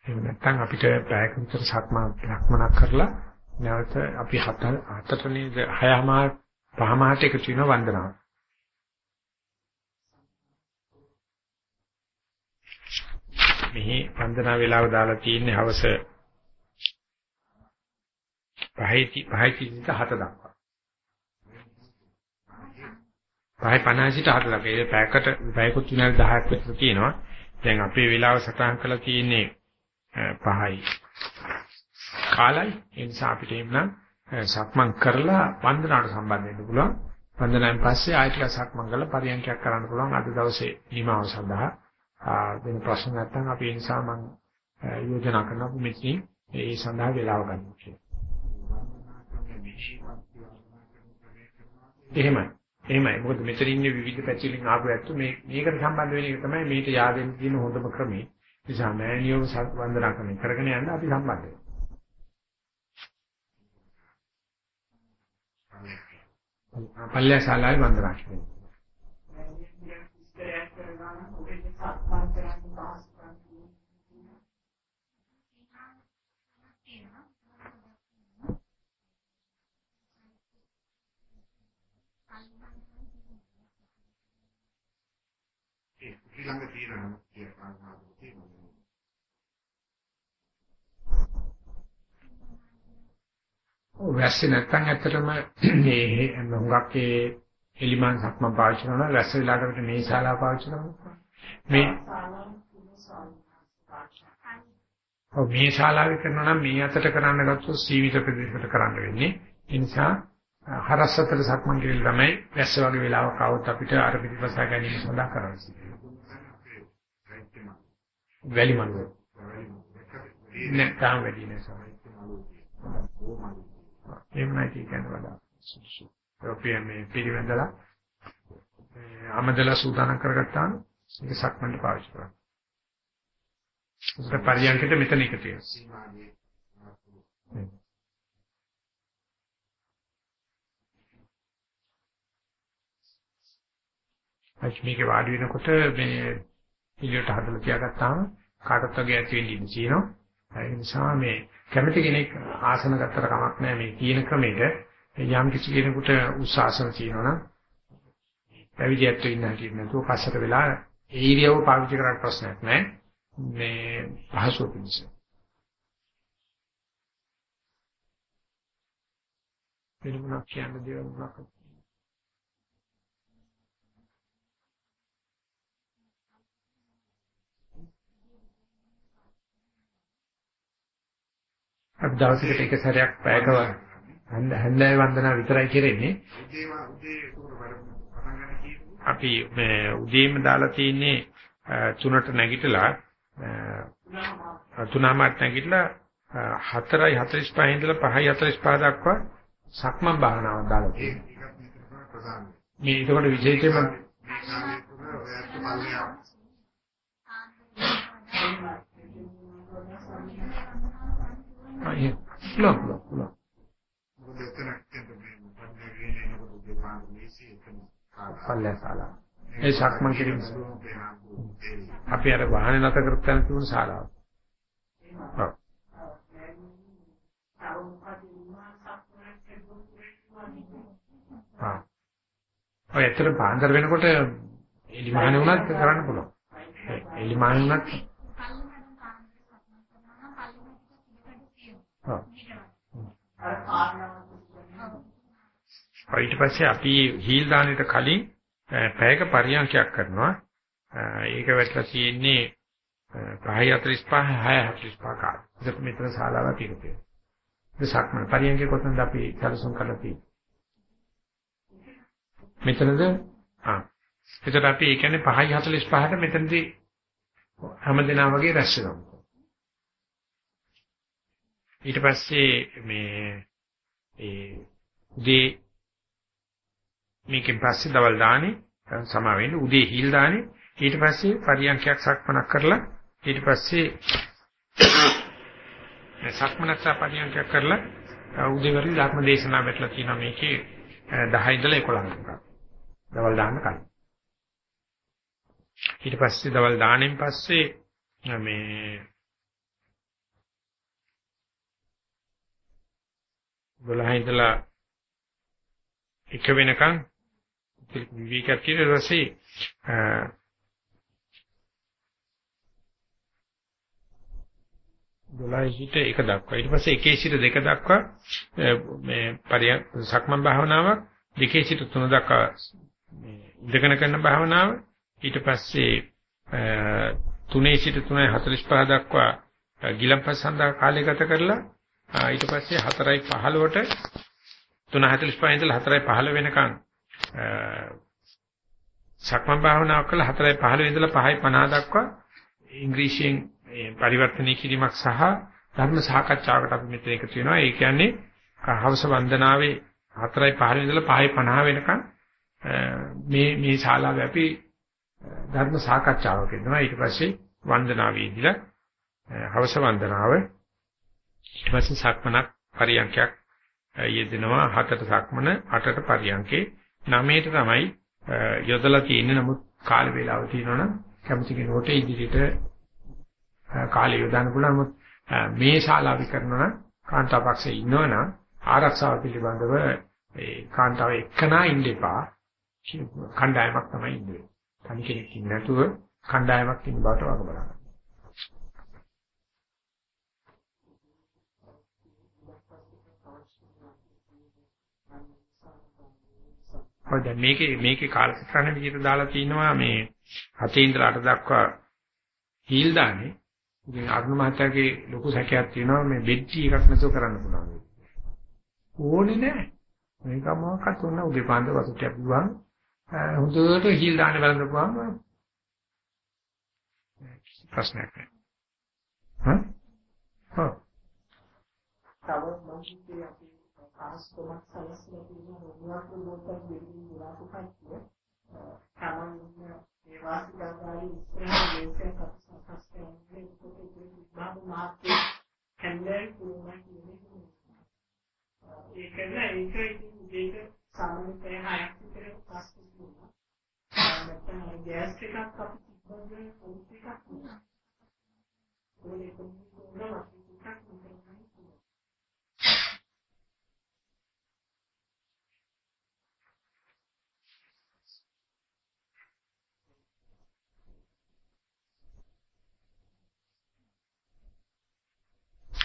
එහෙම නැත්නම් අපිට පැයක විතර සක්මන් ලක්මනක් කරලා නැවත අපි හත හතට නේද හයමාර පහමාරට එකතු වෙන වන්දනාව. මෙහි වන්දනා වේලාව දාලා තියෙන්නේ හවස 5යි 5යි සිට 7 දක්වා. 5යි 50 සිට 7 දක්වා. ඒ පැයකට පැයකුත් විනාඩි 10ක් විතර තියෙනවා. දැන් අපේ වේලාව සටහන් කරලා තියෙන්නේ පහයි කාලයි ඒ නිසා අපිට එන්න සක්මන් කරලා වන්දනාවට සම්බන්ධ වෙන්න පුළුවන් වන්දනාවෙන් පස්සේ ආයෙත් සක්මන් කරලා පරියන්කයක් කරන්න පුළුවන් අද දවසේ නිමාව සඳහා වෙන ප්‍රශ්න නැත්නම් අපි ඒ නිසා මම යෝජනා කරනවා මෙතනින් ඒ සඳහා වේලාව ගන්න කියලා. එහෙමයි. එහෙමයි. මොකද මෙතන ඉන්නේ විවිධ පැතිවලින් ආපු ඇත්තෝ මේ මේකට සම්බන්ධ වෙන එක තමයි මේට yaadෙන් තියෙන හොඳම ක්‍රමය. නිසා මෑණියෝ සත් වන්දනා කරන කරගෙන යන්න අපි සම්බන්ධ වෙනවා. පල්ලේ ශාලාවේ වන්දනා කරනවා. වැස්සේ නැත්තම් ඇත්තටම මේ හුඟක් ඒ එලිමාන්සක් මම පාවිච්චි කරනවා වැස්ස වෙලාවකට මේ ශාලාව පාවිච්චි කරනවා මේ ඔව් මේ ශාලාවේ කරනවා නම් මේ අතට කරන්න ගත්තොත් සීමිත ප්‍රදේශයකට කරන්න වෙන්නේ ඒ නිසා හරස්සතර සක්මන් කිරීම තමයි වැස්ස වගේ වෙලාවක આવොත් අපිට අර පිටිපස්සා ගැනීම සඳහා කරන්නේ. වැලි මනුව. නෑ තාම වැඩි නෑ සමහර. එහෙමයි කියන්නේ වඩා. යුරෝපියන් මේ පිළිවෙඳලා අමදලා සූදානම් කරගත්තාම ඒක සක්මන්ට පාවිච්චි කරනවා. ඒක පරියන්කට මෙතන එක තියෙනවා. මේකේ වාඩි වෙනකොට මේ පිළිවෙලට හදලා තියාගත්තාම කාටත් වගේ ඇති වෙන්න ඉඩ තියෙනවා. ඒ නිසා මේ කැමති කෙනෙක් ආසන ගත්තට කමක් නැහැ මේ කියන ක්‍රමෙට. යම් කිසි කෙනෙකුට උස් ආසන තියෙනවා නම් පැවිදියත් ඉන්න හැටියට නැතුව පස්සට වෙලා ඒ ඉරියව්ව පාවිච්චි කරන්න ප්‍රශ්නයක් නැහැ. මේ පහසුව පිණිස. වෙන මොනක් කියන්න දේවල් මොනක් අපි දවසකට එක සැරයක් පැයක හැන්දෑවේ වන්දනා විතරයි කරන්නේ. අපි මේ උදේම දාලා තියෙන්නේ තුනට නැගිටලා තුනමාට නැගිටලා 4යි 45 ඉඳලා 5යි 45 දක්වා සක්මන් භාවනාවක් දාලා තියෙනවා. මේ ඒකට විශේෂයෙන්ම අය ලොක් ලොක් ලොක් පල්ලේසාලා ඒ සක්මන් කිරීම අපි අර වාහනේ නැත කරත් යන තිබුණ ශාලාව. ඔව්. ඔය ඇත්තට පාන්දර වෙනකොට එලිමානේ වුණත් කරන්න පුළුවන්. එලිමානේ වුණත් ඊට පස්සේ අපි හීල් දාන්නට කලින් පැයක පරියන්කයක් කරනවා. ඒක වැටලා තියෙන්නේ 5:45 6:45 කාලේ. ඒක මෙතන ශාලාව පිළිපෙල. ඒ සක්මන් පරියන්කේ කොතනද අපි සැලසුම් කරලා තියෙන්නේ? මෙතනද ආ. එතකොට අපි ඒ කියන්නේ 5:45ට මෙතනදී හැමදෙනා වගේ රැස් වෙනවා. ඊට පස්සේ මේ ඒ උදේ මේකෙන් පස්සේ දවල් දාන්නේ සමා වෙන්නේ උදේ හිල් දාන්නේ. ඊට පස්සේ පරියන්ඛයක් සක්මනක් කරලා ඊට පස්සේ සක්මනක් සහ පරියන්ඛයක් කරලා උදේ වරු ධර්ම දේශනා මෙట్లా තියෙනවා මේකේ 10 ඉඳලා 11 වෙනකම් දවල් දාන්න කලින්. ඊට පස්සේ දවල් දාණයෙන් පස්සේ මේ 12 ඉඳලා එක වෙනකන් විවේකයක් කියලා ඊපස්සේ දොළයි සිට එක දක්වා. ඊට පස්සේ එකේ සිට දෙක දක්වා මේ පරිය සක්මන් භාවනාවක් දෙකේ සිට තුන දක්වා මේ ඉඳගෙන කරන භාවනාව. ඊට පස්සේ තුනේ සිට 3:45 දක්වා ගිලම්පස් සඳහා කාලය ගත කරලා ඊට පස්සේ 4:15ට 3:45 ඉඳලා 4:15 වෙනකන් සක්මන් භාවනාවක් කළා 4:15 ඉඳලා 5:50 දක්වා ඉංග්‍රීසියෙන් පරිවර්තනය කිරීමක් සහ ධර්ම සාකච්ඡාවකට අපි මෙතන එකතු වෙනවා. ඒ කියන්නේ හවස වන්දනාවේ 4:15 ඉඳලා 5:50 වෙනකන් මේ මේ ශාලාවේ අපි ධර්ම සාකච්ඡාවක ඉන්නවා. ඊට පස්සේ වන්දනාවේදීලා හවස වන්දනාව ඊට පස්සේ සක්මනක් පරියන්කයක් යෙදෙනවා. හතට සක්මන අටට පරියන්කේ. නවයට තමයි යොදලා තියෙන්නේ. නමුත් කාල වේලාව තියෙනවනම් කැමති කෙනෙකුට ඉදිරියට කාලය යොදන්න පුළුවන්. නමුත් මේ ශාලාවි කරනවා නම් කාන්තාවපක්ෂේ ඉන්නවනම් ආරක්ෂාව පිළිබඳව ඒ කාන්තාව එක්කනා ඉන්න එපා. කණ්ඩායමක් තමයි ඉන්නේ. තනි කෙනෙක් ඉන්නේ නැතුව කණ්ඩායමක් ඉන්න බවට වග බලන්න. ඔය දැන් මේකේ මේකේ කාලසටහන විදිහට දාලා තිනවා මේ 7 ඉඳලා 8 දක්වා හීල් දාන්නේ. ඉතින් අරුණ මහත්තයාගේ ලොකු සැකයක් තියෙනවා මේ බෙඩ් ටී එකක් නැතුව කරන්න පුළුවන්. ඕනේ නැහැ. මේක මොකක්ද උන උදේ පාන්දර වතුට්ටියක් පිළුවන් හොඳට හීල් දාන්න බලනකොටම ප්‍රශ්නයක් නැහැ. හ්ම්? හා. තව මම හිතේ අපි පාස්කමක් සලස්ලා තියෙනවා මොනවද මොකක්ද දෙන්නේ ගුණාපු කට්ටිය. තමන් ඒ වාසිකාරී ඉස්සරහ දේශයක් අපි සකස් කරන්නේ බාබු මාත්‍ය කැන්ඩල් කුරුමා කියන්නේ. ඒකද ඒක ඉතින් ඒක සාමාන්‍ය පැය හයක් විතර පාස්කම් දුන්නා. නැත්නම් ගෑස් එකක් අපි තිබ්බද පොත් එකක් දුන්නා. ඕනේ කොහොමද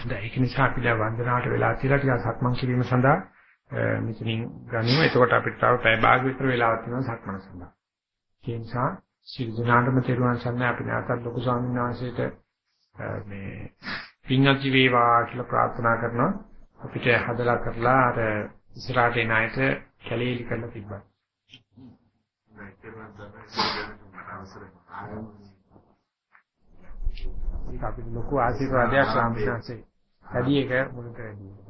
දැන් ඒක නිසා අපි දැන් වන්දනාවට වෙලා තියලා ටිකක් සක්මන් කිරීම සඳහා මෙතනින් ගනිමු. එතකොට අපිට තව පැය භාග විතර වෙලාවක් තියෙනවා සක්මන සඳහා. ඒ නිසා සිල් දනාටම තෙරුවන් සරණයි අපි නැවතත් ලොකු ස්වාමීන් වහන්සේට මේ පින්වත් වේවා කියලා ප්‍රාර්ථනා කරනවා. අපිට හදලා කරලා අර ඉස්සරහට එන අයට කැලේලි කරලා තිබ්බා. ඒක අපිට ලොකු ආශිර්වාදයක් ස්වාමීන් වහන්සේ. වැඩි එක මුලට වැඩි.